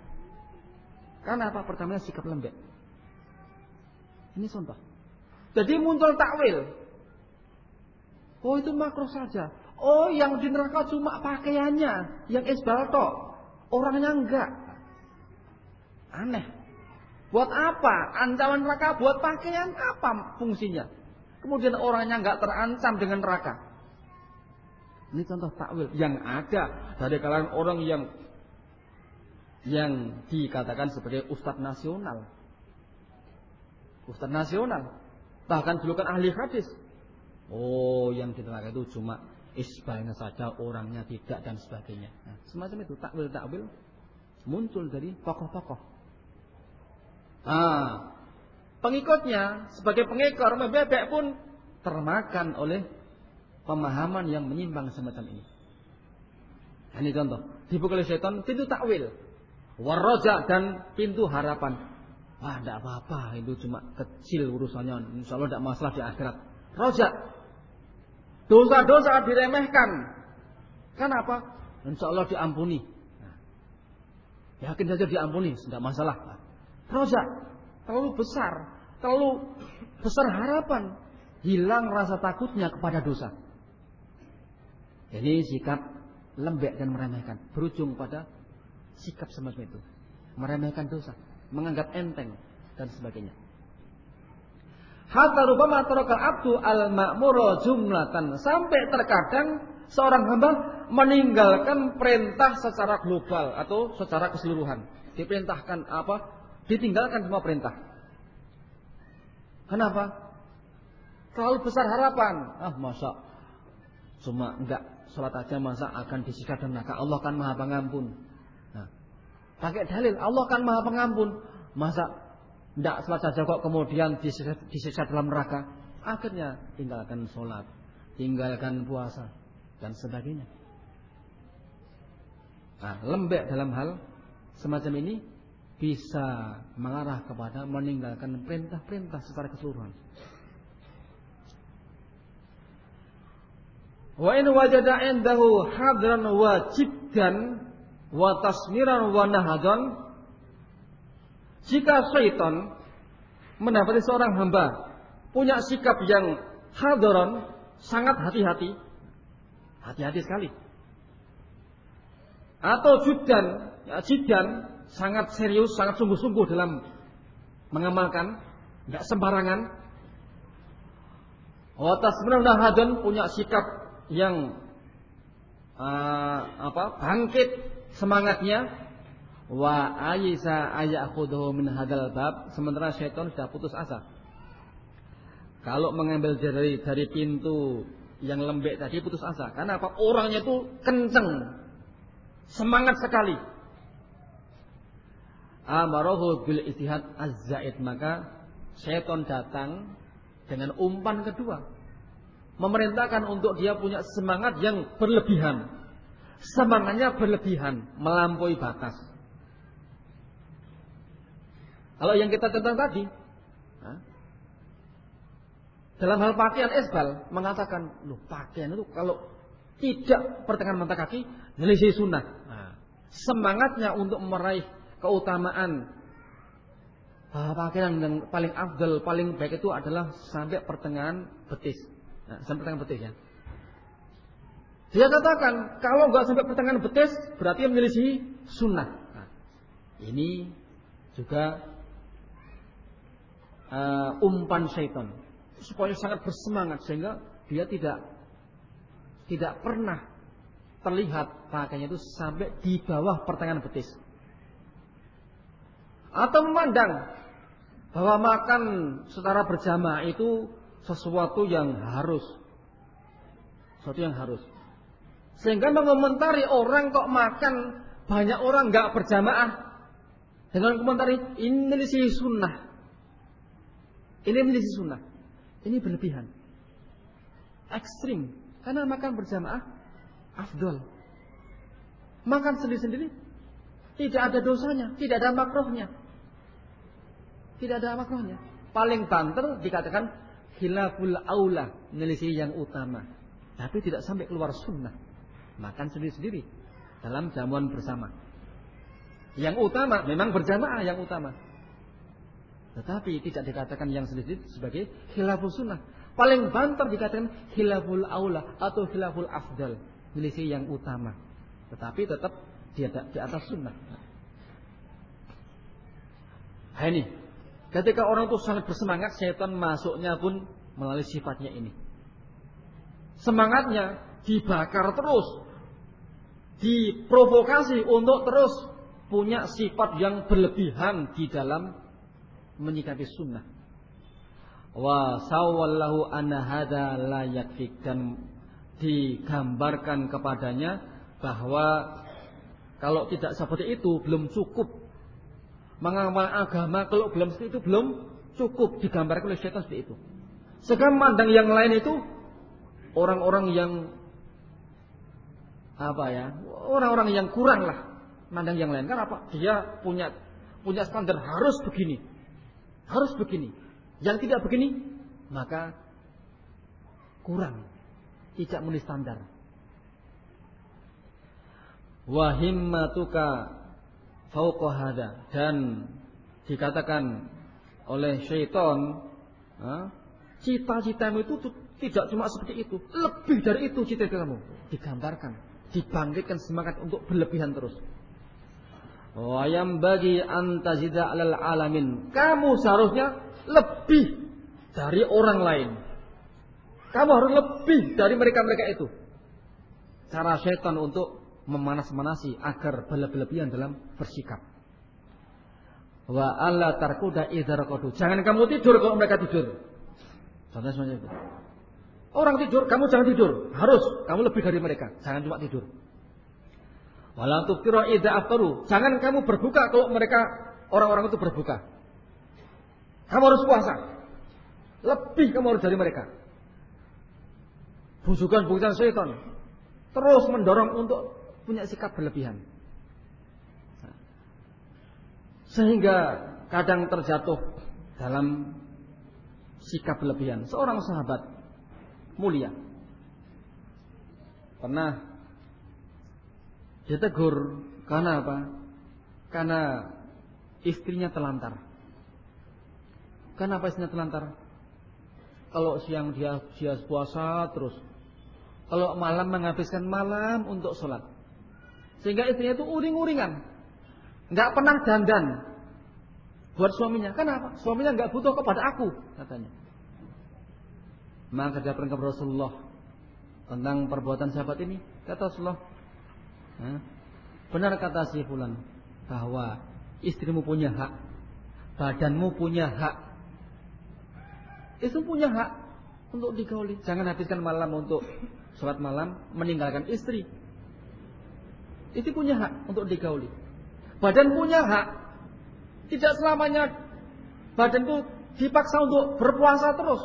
Karena apa? Pertamanya sikap lembek. Ini contoh. Jadi muncul takwil. Oh itu makruh saja. Oh yang di neraka cuma pakaiannya. Yang isbal Orangnya enggak. Aneh. Buat apa? Ancaman neraka buat pakaian apa fungsinya? Kemudian orangnya nggak terancam dengan neraka. Ini contoh takwil yang ada dari kalangan orang yang yang dikatakan sebagai ustadz nasional. Ustadz nasional. Bahkan dulu kan ahli hadis. Oh, yang di neraka itu cuma isbalnya saja, orangnya tidak dan sebagainya. Nah, semacam itu takwil-takwil muncul dari tokoh-tokoh Ah, pengikutnya sebagai pengekor bebek pun termakan oleh pemahaman yang menyimpang semacam ini. Ini contoh. Dibuka oleh setan pintu takwil. Warroja dan pintu harapan. Wah, tidak apa-apa. Itu cuma kecil urusannya. Insya Allah tidak masalah di akhirat. Roja. Dosa-dosa diremehkan. Kenapa? Insya Allah diampuni. Nah, yakin saja diampuni. Tidak masalah. Roja terlalu besar, terlalu besar harapan, hilang rasa takutnya kepada dosa. Jadi sikap lembek dan meremehkan berujung pada sikap semacam itu, meremehkan dosa, menganggap enteng dan sebagainya. Hatta rupama tarakal abdu al ma'mura jumlatan sampai terkadang seorang hamba meninggalkan perintah secara global atau secara keseluruhan. Diperintahkan apa? Ditinggalkan semua perintah. Kenapa? Terlalu besar harapan. Ah, masa cuma enggak sholat aja masa akan disiksa dan neraka. Allah kan maha pengampun. Nah, pakai dalil Allah kan maha pengampun. Masa enggak sholat saja kok kemudian disiksa, disiksa dalam neraka. Akhirnya tinggalkan sholat, tinggalkan puasa dan sebagainya. Nah, lembek dalam hal semacam ini bisa mengarah kepada meninggalkan perintah-perintah secara keseluruhan. Wa in wajada indahu hadran wajibdan wa tasmiran wa nahadan jika syaitan mendapati seorang hamba punya sikap yang hadran sangat hati-hati hati-hati sekali atau judan ya, jidan sangat serius, sangat sungguh-sungguh dalam mengamalkan Enggak sembarangan. Watas hadun punya sikap yang uh, apa? bangkit semangatnya wa ayisa ayakhudhu min hadal bab sementara syaitan sudah putus asa. Kalau mengambil dari dari pintu yang lembek tadi putus asa. Karena apa? Orangnya itu kenceng. Semangat sekali. Amarahu bil istihad az-zaid maka setan datang dengan umpan kedua. Memerintahkan untuk dia punya semangat yang berlebihan. Semangatnya berlebihan, melampaui batas. Kalau yang kita tentang tadi, dalam hal pakaian esbal mengatakan, loh pakaian itu kalau tidak pertengahan mata kaki, nyelisih sunnah. Nah, semangatnya untuk meraih keutamaan bahwa pakaian yang paling afdal, paling baik itu adalah sampai pertengahan betis. Nah, sampai pertengahan betis ya. Dia katakan, kalau nggak sampai pertengahan betis, berarti menyelisih sunnah. Nah, ini juga uh, umpan syaitan supaya sangat bersemangat sehingga dia tidak tidak pernah terlihat pakainya itu sampai di bawah pertengahan betis. Atau memandang bahwa makan secara berjamaah itu sesuatu yang harus. Sesuatu yang harus. Sehingga mengomentari orang kok makan banyak orang nggak berjamaah dengan komentari ini sih sunnah. Ini menjadi sunnah. Ini berlebihan. Ekstrim. Karena makan berjamaah afdol. Makan sendiri-sendiri tidak ada dosanya, tidak ada makrohnya. Tidak ada makrohnya. Paling banter dikatakan khilaful aula, menyelisih yang utama. Tapi tidak sampai keluar sunnah. Makan sendiri-sendiri dalam jamuan bersama. Yang utama memang berjamaah yang utama. Tetapi tidak dikatakan yang sendiri sebagai khilaful sunnah. Paling banter dikatakan khilaful aula atau khilaful afdal. Menyelisih yang utama. Tetapi tetap di atas sunnah. Nah, ini Ketika orang itu sangat bersemangat, setan masuknya pun melalui sifatnya ini. Semangatnya dibakar terus, diprovokasi untuk terus punya sifat yang berlebihan di dalam menyikapi sunnah. Wa sawallahu anna hada la yakfik dan digambarkan kepadanya bahwa kalau tidak seperti itu belum cukup mengamal agama kalau belum seperti itu belum cukup digambarkan oleh syaitan seperti itu. Sekarang mandang yang lain itu orang-orang yang apa ya? Orang-orang yang kurang lah mandang yang lain. Kan apa? Dia punya punya standar harus begini. Harus begini. Yang tidak begini maka kurang. Tidak memenuhi standar. Wahimmatuka fauqahada dan dikatakan oleh syaitan cita-citamu itu tidak cuma seperti itu. Lebih dari itu cita kamu digambarkan dibangkitkan semangat untuk berlebihan terus. Wayam bagi antazida alal alamin. Kamu seharusnya lebih dari orang lain. Kamu harus lebih dari mereka-mereka itu. Cara syaitan untuk memanas-manasi agar berlebihan dalam bersikap. Wa alla tarkuda idzarqadu. Jangan kamu tidur kalau mereka tidur. Contoh semuanya itu. Orang tidur, kamu jangan tidur. Harus kamu lebih dari mereka. Jangan cuma tidur. Wala tuftira idza aftaru. Jangan kamu berbuka kalau mereka orang-orang itu berbuka. Kamu harus puasa. Lebih kamu harus dari mereka. Bujukan-bujukan setan terus mendorong untuk punya sikap berlebihan. Sehingga kadang terjatuh dalam sikap berlebihan. Seorang sahabat mulia pernah ditegur karena apa? Karena istrinya telantar. Kenapa istrinya telantar? Kalau siang dia dia puasa terus. Kalau malam menghabiskan malam untuk sholat. Sehingga istrinya itu uring-uringan. Nggak pernah dandan. buat suaminya. Kenapa? Suaminya nggak butuh kepada aku, katanya. Maka dia pergi Rasulullah tentang perbuatan sahabat ini. Kata Rasulullah, benar kata si Fulan bahwa istrimu punya hak, badanmu punya hak, itu punya hak untuk digauli. Jangan habiskan malam untuk sholat malam meninggalkan istri. Itu punya hak untuk digauli. Badan punya hak. Tidak selamanya badan itu dipaksa untuk berpuasa terus.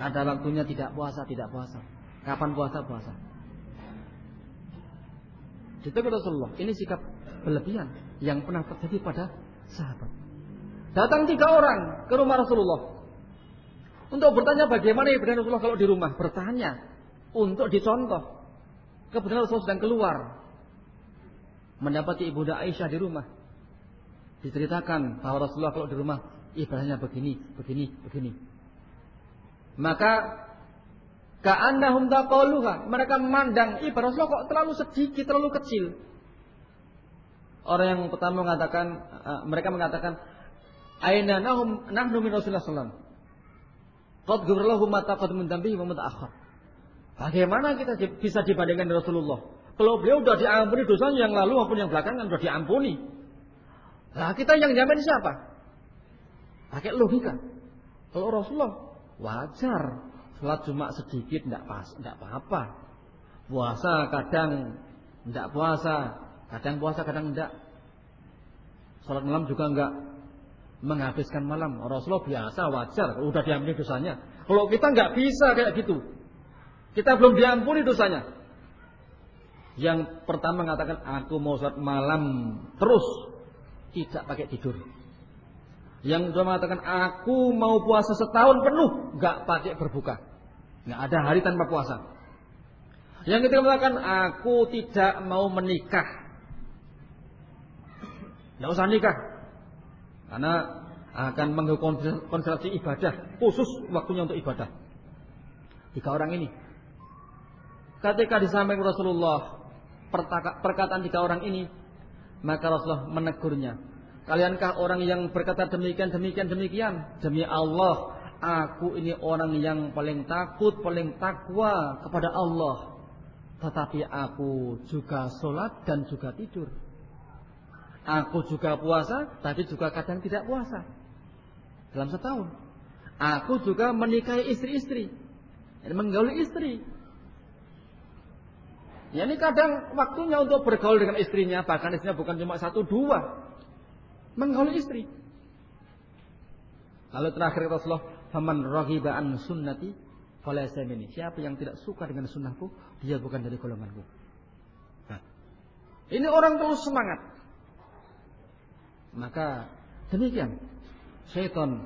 Ada waktunya tidak puasa, tidak puasa. Kapan puasa, puasa. Itu Rasulullah. Ini sikap berlebihan yang pernah terjadi pada sahabat. Datang tiga orang ke rumah Rasulullah. Untuk bertanya bagaimana ibadah Rasulullah kalau di rumah. Bertanya. Untuk dicontoh. Kebetulan Rasulullah sedang keluar. Mendapati Ibu Aisyah di rumah. Diceritakan bahwa Rasulullah kalau di rumah ibadahnya begini, begini, begini. Maka ka'annahum taqaluha. Mereka memandang ibadah Rasulullah kok terlalu sedikit, terlalu kecil. Orang yang pertama mengatakan uh, mereka mengatakan aina nahum nahnu min Rasulullah sallallahu Qad ghufirallahu ma taqaddama min dzambihi wa. Bagaimana kita bisa dibandingkan Rasulullah? Kalau beliau sudah diampuni dosanya yang lalu maupun yang belakangan sudah diampuni. Nah kita yang jamin siapa? Pakai logika. Kalau Rasulullah wajar. Sholat cuma sedikit tidak pas tidak apa-apa. Puasa kadang tidak puasa kadang puasa kadang tidak sholat malam juga enggak menghabiskan malam. Rasulullah biasa wajar. Udah diampuni dosanya. Kalau kita nggak bisa kayak gitu kita belum diampuni dosanya yang pertama mengatakan aku mau sholat malam terus tidak pakai tidur. Yang kedua mengatakan aku mau puasa setahun penuh, nggak pakai berbuka, nggak ada hari tanpa puasa. Yang ketiga mengatakan aku tidak mau menikah, nggak usah nikah, karena akan mengganggu konsentrasi ibadah, khusus waktunya untuk ibadah. Tiga orang ini, ketika disampaikan Rasulullah perkataan tiga orang ini, maka Rasulullah menegurnya. Kaliankah orang yang berkata demikian, demikian, demikian? Demi Allah, aku ini orang yang paling takut, paling takwa kepada Allah. Tetapi aku juga sholat dan juga tidur. Aku juga puasa, tapi juga kadang tidak puasa. Dalam setahun. Aku juga menikahi istri-istri. Menggauli istri. Ya ini kadang waktunya untuk bergaul dengan istrinya. Bahkan istrinya bukan cuma satu dua menggauli istri. Lalu terakhir kata Rasulullah, "Faman raghiba an sunnati falaysa minni." Siapa yang tidak suka dengan sunnahku, dia bukan dari golonganku. Nah, ini orang terus semangat. Maka demikian syaitan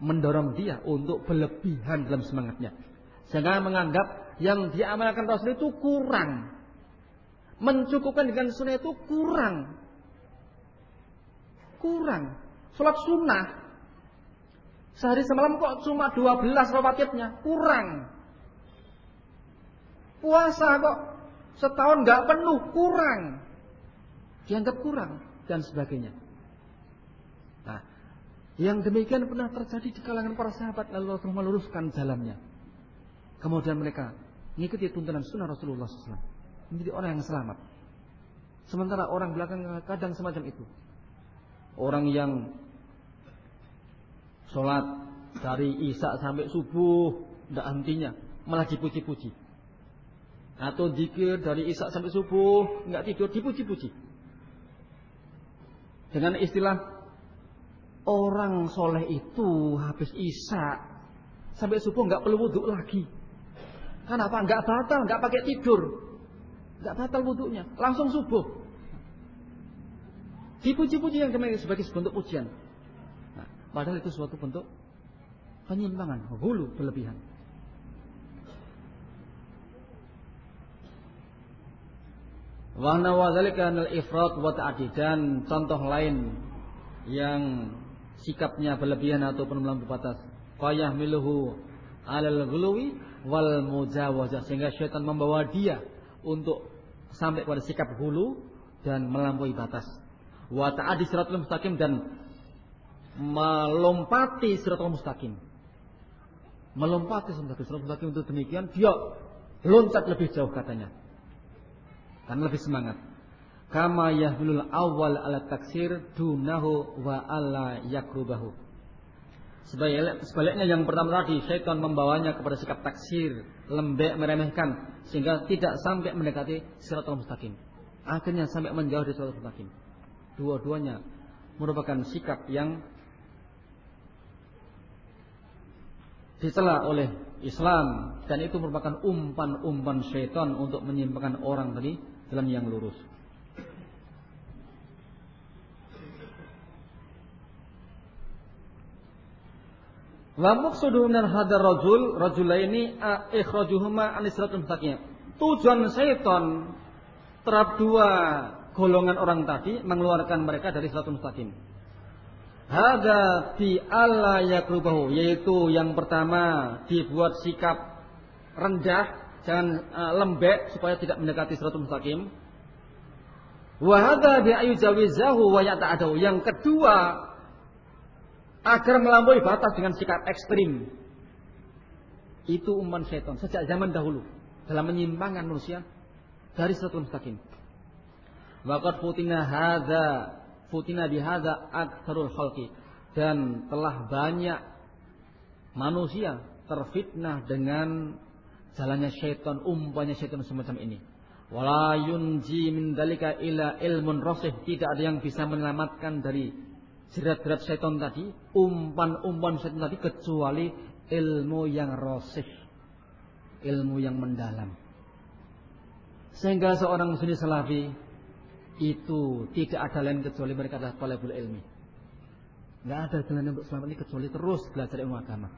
mendorong dia untuk berlebihan dalam semangatnya. Sehingga menganggap yang diamalkan Rasul itu kurang. Mencukupkan dengan sunnah itu kurang. Kurang. Sholat sunnah. Sehari semalam kok cuma 12 rawatibnya. Kurang. Puasa kok setahun nggak penuh. Kurang. Dianggap kurang. Dan sebagainya. Nah, yang demikian pernah terjadi di kalangan para sahabat lalu Rasulullah meluruskan jalannya. Kemudian mereka mengikuti tuntunan sunnah Rasulullah SAW. Menjadi orang yang selamat. Sementara orang belakang kadang semacam itu. Orang yang sholat dari isya sampai subuh tidak hentinya, malah dipuji-puji. Atau dikir dari isya sampai subuh nggak tidur dipuji-puji. Dengan istilah orang soleh itu habis isya sampai subuh nggak perlu wudhu lagi. Kenapa? Nggak batal, nggak pakai tidur, nggak batal wudhunya, langsung subuh. Dipuji-puji yang demikian sebagai bentuk pujian. Nah, padahal itu suatu bentuk penyimpangan, hulu berlebihan. Wa nawadzalika anal ifrat wa ta'di dan contoh lain yang sikapnya berlebihan ataupun melampaui batas. Qayah miluhu alal ghuluwi wal mujawazah sehingga syaitan membawa dia untuk sampai pada sikap hulu dan melampaui batas wa ta'adi siratul mustaqim dan melompati siratal mustaqim. Melompati siratal mustaqim itu demikian dia loncat lebih jauh katanya. Karena lebih semangat. Kama yahmilul awal ala taksir dunahu wa ala yakrubahu. Sebaliknya yang pertama tadi syaitan membawanya kepada sikap taksir, lembek meremehkan sehingga tidak sampai mendekati siratal mustaqim. Akhirnya sampai menjauh dari siratal mustaqim. Dua-duanya merupakan sikap yang dicela oleh Islam dan itu merupakan umpan-umpan syaitan untuk menyimpangkan orang tadi dalam yang lurus. Wa maqsudu min hadar rajul rajulaini ikhrajuhuma an siratul mustaqim. Tujuan syaitan terhadap dua golongan orang tadi mengeluarkan mereka dari siratul mustaqim. Hada fi alla yakrubahu yaitu yang pertama dibuat sikap rendah jangan uh, lembek supaya tidak mendekati siratul mustaqim. Wa hadza bi ayujawizahu wa yata'adahu. Yang kedua agar melampaui batas dengan sikap ekstrim. Itu umat setan sejak zaman dahulu dalam menyimpangkan manusia dari satu mustaqim. Waqad futina hadza futina bihadza aktsarul khalqi dan telah banyak manusia terfitnah dengan jalannya syaitan umpanya syaitan semacam ini. Wala yunji min dalika ila ilmun rasih tidak ada yang bisa menyelamatkan dari jerat-jerat setan tadi, umpan-umpan setan tadi kecuali ilmu yang rosih, ilmu yang mendalam. Sehingga seorang muslim salafi itu tidak ada lain kecuali mereka adalah talabul ilmi. Tidak ada jalan untuk selamat ini kecuali terus belajar ilmu agama.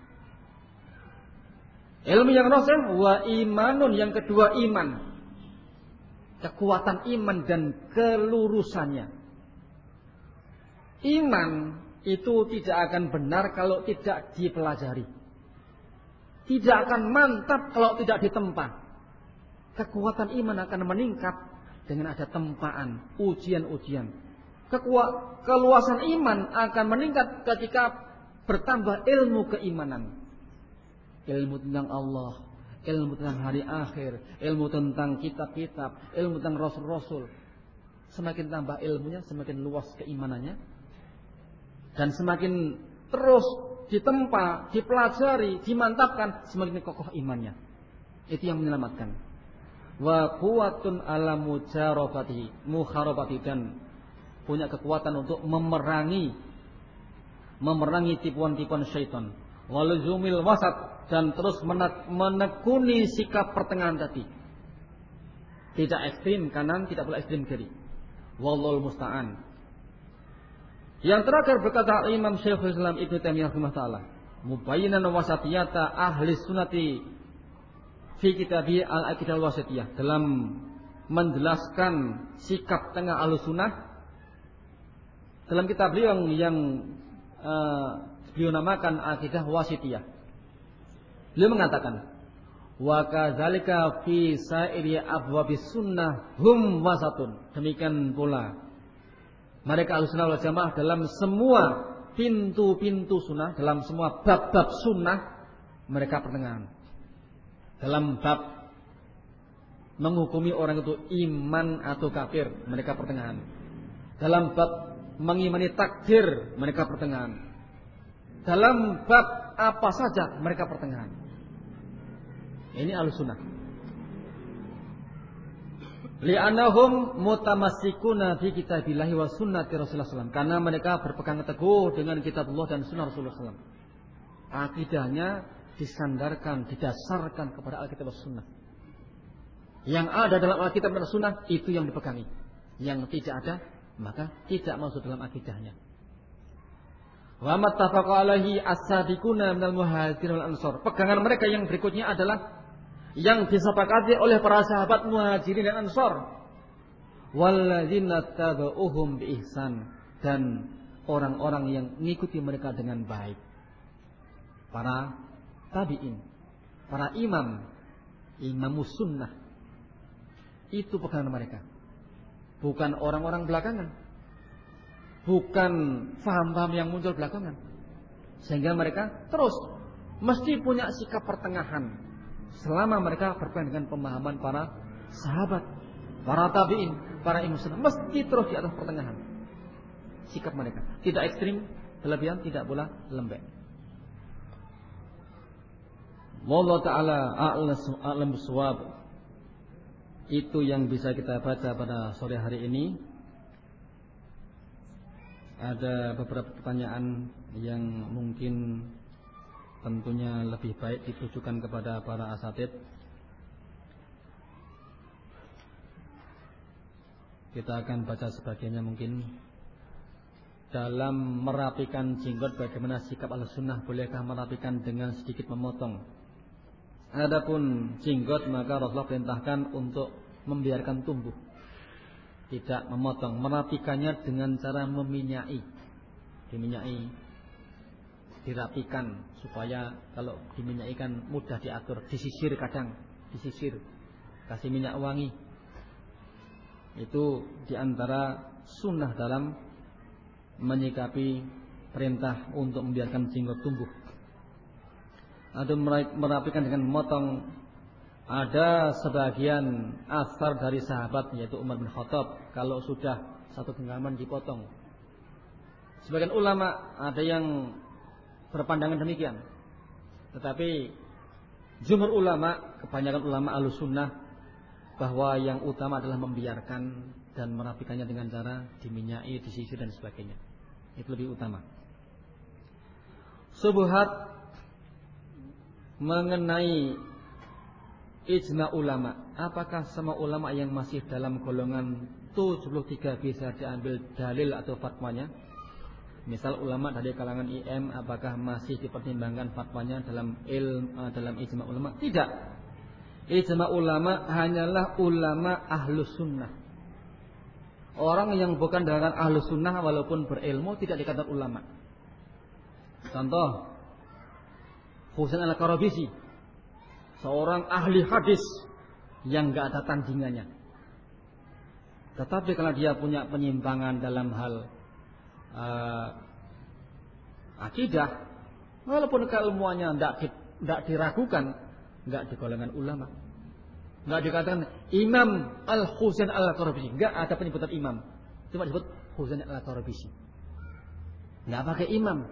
Ilmu yang rosih wa imanun yang kedua iman. Kekuatan iman dan kelurusannya Iman itu tidak akan benar kalau tidak dipelajari. Tidak akan mantap kalau tidak ditempa. Kekuatan iman akan meningkat dengan ada tempaan, ujian-ujian. Keluasan iman akan meningkat ketika bertambah ilmu keimanan. Ilmu tentang Allah, ilmu tentang hari akhir, ilmu tentang kitab-kitab, ilmu tentang rasul-rasul. Semakin tambah ilmunya, semakin luas keimanannya, dan semakin terus ditempa, dipelajari, dimantapkan, semakin kokoh imannya. Itu yang menyelamatkan. Wa kuwatun ala mujarabati, muharabati dan punya kekuatan untuk memerangi memerangi tipuan-tipuan syaitan. Waluzumil wasat dan terus menekuni sikap pertengahan tadi. Tidak ekstrim kanan, tidak pula ekstrim kiri. Wallahul musta'an. Yang terakhir berkata Imam Syekhul Islam Ibnu Taimiyah rahimahullah, mubayyinan wasatiyata ahli sunnati fi kitabi al-aqidah wasatiyah dalam menjelaskan sikap tengah al-sunnah dalam kitab beliau yang, yang uh, beliau namakan akidah wasitiyah. Beliau mengatakan, wa kadzalika fi sa'iri abwabis sunnah hum wasatun. Demikian pula mereka al-sunnah wal jamaah dalam semua pintu-pintu sunnah, dalam semua bab-bab sunnah, mereka pertengahan. Dalam bab menghukumi orang itu iman atau kafir, mereka pertengahan. Dalam bab mengimani takdir, mereka pertengahan. Dalam bab apa saja, mereka pertengahan. Ini al-sunnah. Li'annahum mutamassikuna fi kitabillahi wa sunnati Rasulullah SAW. Karena mereka berpegang teguh dengan kitab Allah dan sunnah Rasulullah SAW. Akidahnya disandarkan, didasarkan kepada Alkitab dan Sunnah. Yang ada dalam Alkitab dan Sunnah itu yang dipegangi. Yang tidak ada maka tidak masuk dalam akidahnya. Wa mattafaqa alaihi as-sadiquna minal muhajirin wal ansar. Pegangan mereka yang berikutnya adalah yang disepakati oleh para sahabat muhajirin dan ansor. Walladzina tabauhum ihsan dan orang-orang yang mengikuti mereka dengan baik. Para tabi'in para imam imam sunnah. Itu pegangan mereka. Bukan orang-orang belakangan. Bukan faham-faham yang muncul belakangan. Sehingga mereka terus mesti punya sikap pertengahan selama mereka berpegang dengan pemahaman para sahabat, para tabi'in, para imam sunnah mesti terus di atas pertengahan. Sikap mereka tidak ekstrim, berlebihan, tidak pula lembek. Wallah taala a'lam suwab. Itu yang bisa kita baca pada sore hari ini. Ada beberapa pertanyaan yang mungkin tentunya lebih baik ditujukan kepada para asatid. Kita akan baca sebagiannya mungkin dalam merapikan jenggot bagaimana sikap al-sunnah bolehkah merapikan dengan sedikit memotong Adapun jenggot maka Rasulullah perintahkan untuk membiarkan tumbuh. Tidak memotong, merapikannya dengan cara meminyai. Diminyai, dirapikan supaya kalau diminyai kan mudah diatur, disisir kadang, disisir. Kasih minyak wangi. Itu di antara sunnah dalam menyikapi perintah untuk membiarkan jenggot tumbuh atau merapikan dengan memotong ada sebagian asar dari sahabat yaitu Umar bin Khattab kalau sudah satu genggaman dipotong. Sebagian ulama ada yang berpandangan demikian. Tetapi jumhur ulama, kebanyakan ulama sunnah bahwa yang utama adalah membiarkan dan merapikannya dengan cara diminyai, disisir dan sebagainya. Itu lebih utama. Subuhat mengenai ijma ulama. Apakah semua ulama yang masih dalam golongan 73 bisa diambil dalil atau fatwanya? Misal ulama dari kalangan IM apakah masih dipertimbangkan fatwanya dalam ilm uh, dalam ijma ulama? Tidak. Ijma ulama hanyalah ulama ahlus sunnah. Orang yang bukan dengan ahlus sunnah walaupun berilmu tidak dikatakan ulama. Contoh, Husain al-Karabisi seorang ahli hadis yang gak ada tandingannya. Tetapi kalau dia punya penyimpangan dalam hal uh, akidah, walaupun keilmuannya tidak tidak diragukan, nggak di golongan ulama, nggak dikatakan Imam Al Husain Al Karabisi, nggak ada penyebutan imam, cuma disebut Husain Al Karabisi, nggak pakai imam,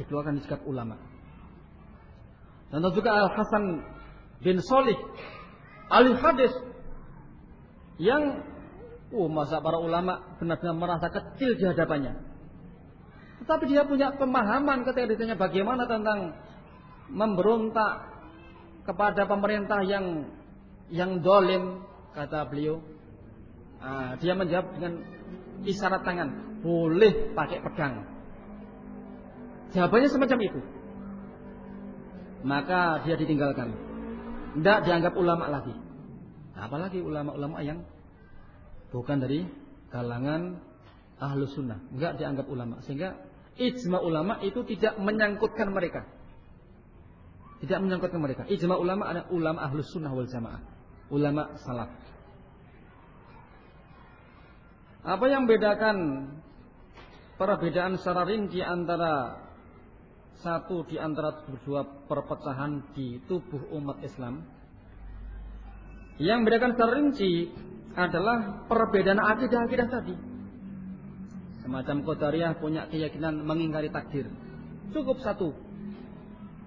dikeluarkan di sikap ulama. Dan juga Al Hasan bin Solih ahli hadis yang oh masa para ulama benar-benar merasa kecil di hadapannya. Tetapi dia punya pemahaman ketika ditanya bagaimana tentang memberontak kepada pemerintah yang yang dolim kata beliau. Nah, dia menjawab dengan isyarat tangan, boleh pakai pedang. Jawabannya semacam itu maka dia ditinggalkan. Tidak dianggap ulama lagi. Apalagi ulama-ulama yang bukan dari kalangan ahlu sunnah. Enggak dianggap ulama. Sehingga ijma ulama itu tidak menyangkutkan mereka. Tidak menyangkutkan mereka. Ijma ulama adalah ulama ahlu sunnah wal jamaah. Ulama salaf. Apa yang bedakan perbedaan secara rinci antara satu di antara dua perpecahan di tubuh umat Islam. Yang membedakan secara rinci adalah perbedaan akidah-akidah tadi. Semacam Qadariyah punya keyakinan mengingkari takdir. Cukup satu.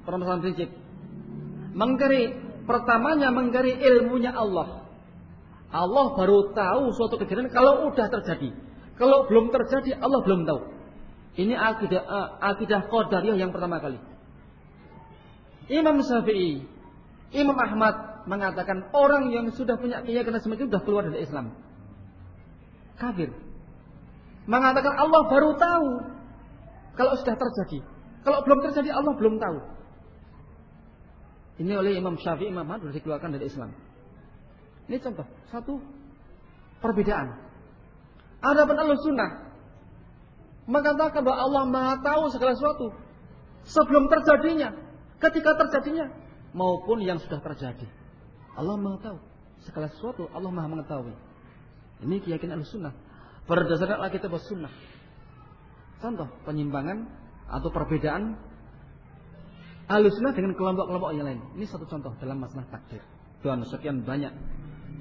Permasalahan prinsip. Mengingkari pertamanya mengingkari ilmunya Allah. Allah baru tahu suatu kejadian kalau udah terjadi. Kalau belum terjadi Allah belum tahu. Ini akidah uh, akidah qadariyah yang pertama kali. Imam Syafi'i, Imam Ahmad mengatakan orang yang sudah punya keyakinan semacam itu sudah keluar dari Islam. Kafir. Mengatakan Allah baru tahu kalau sudah terjadi. Kalau belum terjadi Allah belum tahu. Ini oleh Imam Syafi'i, Imam Ahmad sudah dikeluarkan dari Islam. Ini contoh satu perbedaan. Adapun Allah Sunnah mengatakan bahwa Allah Maha tahu segala sesuatu sebelum terjadinya, ketika terjadinya maupun yang sudah terjadi. Allah Maha tahu segala sesuatu, Allah Maha mengetahui. Ini keyakinan Sunnah berdasarkan Alkitab Sunnah. Contoh penyimpangan atau perbedaan Ahlussunnah dengan kelompok-kelompok yang lain. Ini satu contoh dalam masalah takdir. Dan sekian banyak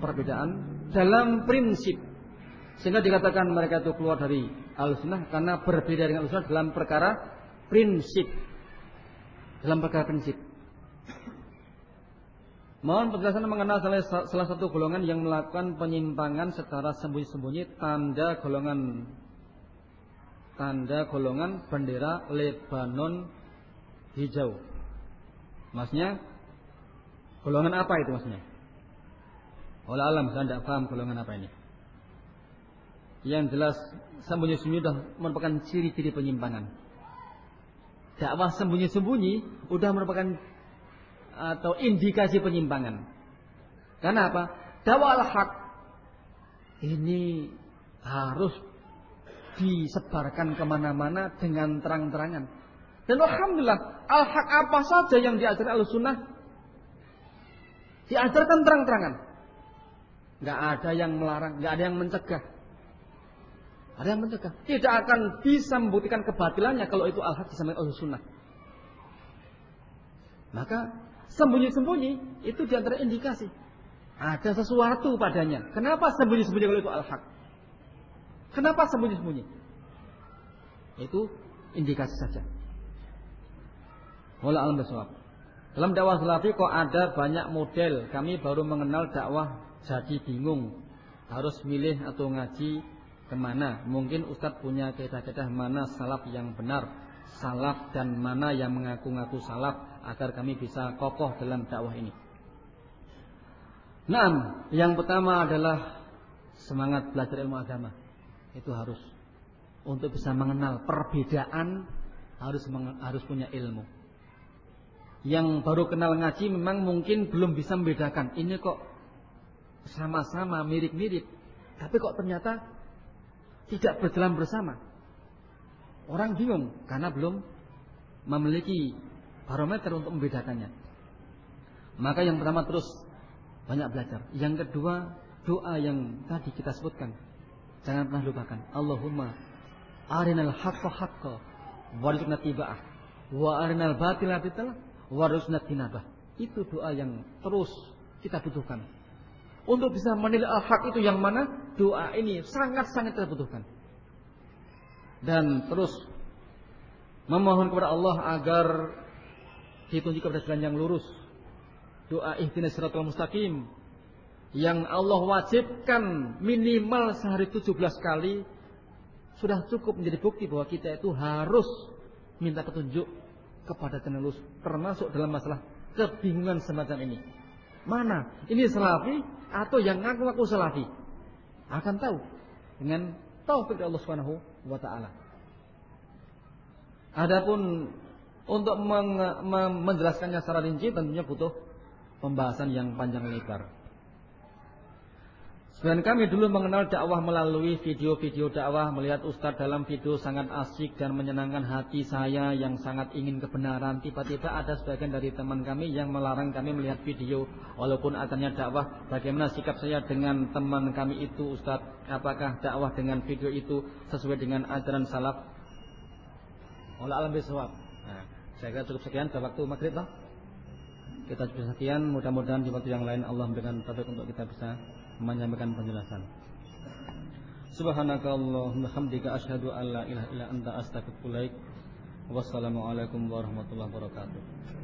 perbedaan dalam prinsip. Sehingga dikatakan mereka itu keluar dari Ahlussunnah karena berbeda dengan Ahlussunnah dalam perkara prinsip. Dalam perkara prinsip. Mohon penjelasan mengenal salah, salah satu golongan yang melakukan penyimpangan secara sembunyi-sembunyi tanda golongan tanda golongan bendera Lebanon hijau. Maksudnya golongan apa itu maksudnya? Oleh alam saya tidak paham golongan apa ini. Yang jelas sembunyi-sembunyi sudah merupakan ciri-ciri penyimpangan. Dakwah sembunyi-sembunyi sudah merupakan atau indikasi penyimpangan. Karena apa? Dakwah al-haq ini harus disebarkan ke mana-mana dengan terang-terangan. Dan alhamdulillah, al-haq apa saja yang diajarkan al-sunnah diajarkan terang-terangan. Gak ada yang melarang, gak ada yang mencegah. Ada yang mencegah. Tidak akan bisa membuktikan kebatilannya kalau itu al-haq disampaikan oleh sunnah. Maka Sembunyi-sembunyi itu di antara indikasi. Ada sesuatu padanya. Kenapa sembunyi-sembunyi kalau itu al-haq? Kenapa sembunyi-sembunyi? Itu indikasi saja. Wala alam bisawab. Dalam dakwah salafi kok ada banyak model. Kami baru mengenal dakwah jadi bingung. Harus milih atau ngaji ke mana. Mungkin Ustadz punya kaidah-kaidah mana salaf yang benar. Salaf dan mana yang mengaku-ngaku salaf agar kami bisa kokoh dalam dakwah ini. Nah, yang pertama adalah semangat belajar ilmu agama. Itu harus untuk bisa mengenal perbedaan harus harus punya ilmu. Yang baru kenal ngaji memang mungkin belum bisa membedakan. Ini kok sama-sama mirip-mirip, tapi kok ternyata tidak berjalan bersama. Orang bingung karena belum memiliki barometer untuk membedakannya. Maka yang pertama terus banyak belajar. Yang kedua doa yang tadi kita sebutkan. Jangan pernah lupakan. Allahumma arinal haqqa haqqa warzuqna tiba'ah wa arinal batila batila warzuqna tinabah. Itu doa yang terus kita butuhkan. Untuk bisa menilai al-haq itu yang mana, doa ini sangat-sangat kita butuhkan. Dan terus memohon kepada Allah agar ditunjuk kepada jalan yang lurus. Doa ihdinas siratal mustaqim yang Allah wajibkan minimal sehari 17 kali sudah cukup menjadi bukti bahwa kita itu harus minta petunjuk kepada jalan lurus termasuk dalam masalah kebingungan semacam ini. Mana? Ini salafi atau yang ngaku-ngaku salafi? Akan tahu dengan taufik dari Allah Subhanahu wa taala. Adapun untuk menjelaskannya secara rinci tentunya butuh pembahasan yang panjang lebar. Sebenarnya kami dulu mengenal dakwah melalui video-video dakwah melihat ustadz dalam video sangat asik dan menyenangkan hati saya yang sangat ingin kebenaran. Tiba-tiba ada sebagian dari teman kami yang melarang kami melihat video walaupun akannya dakwah. Bagaimana sikap saya dengan teman kami itu ustadz? Apakah dakwah dengan video itu sesuai dengan ajaran salaf? Oleh alam bisawab. Saya kira cukup sekian pada waktu maghrib lah. Kita cukup sekian. Mudah-mudahan di waktu yang lain Allah memberikan taufik untuk kita bisa menyampaikan penjelasan. Subhanakallahumma hamdika asyhadu an la ilaha illa anta astaghfiruka wa Wassalamualaikum warahmatullahi wabarakatuh.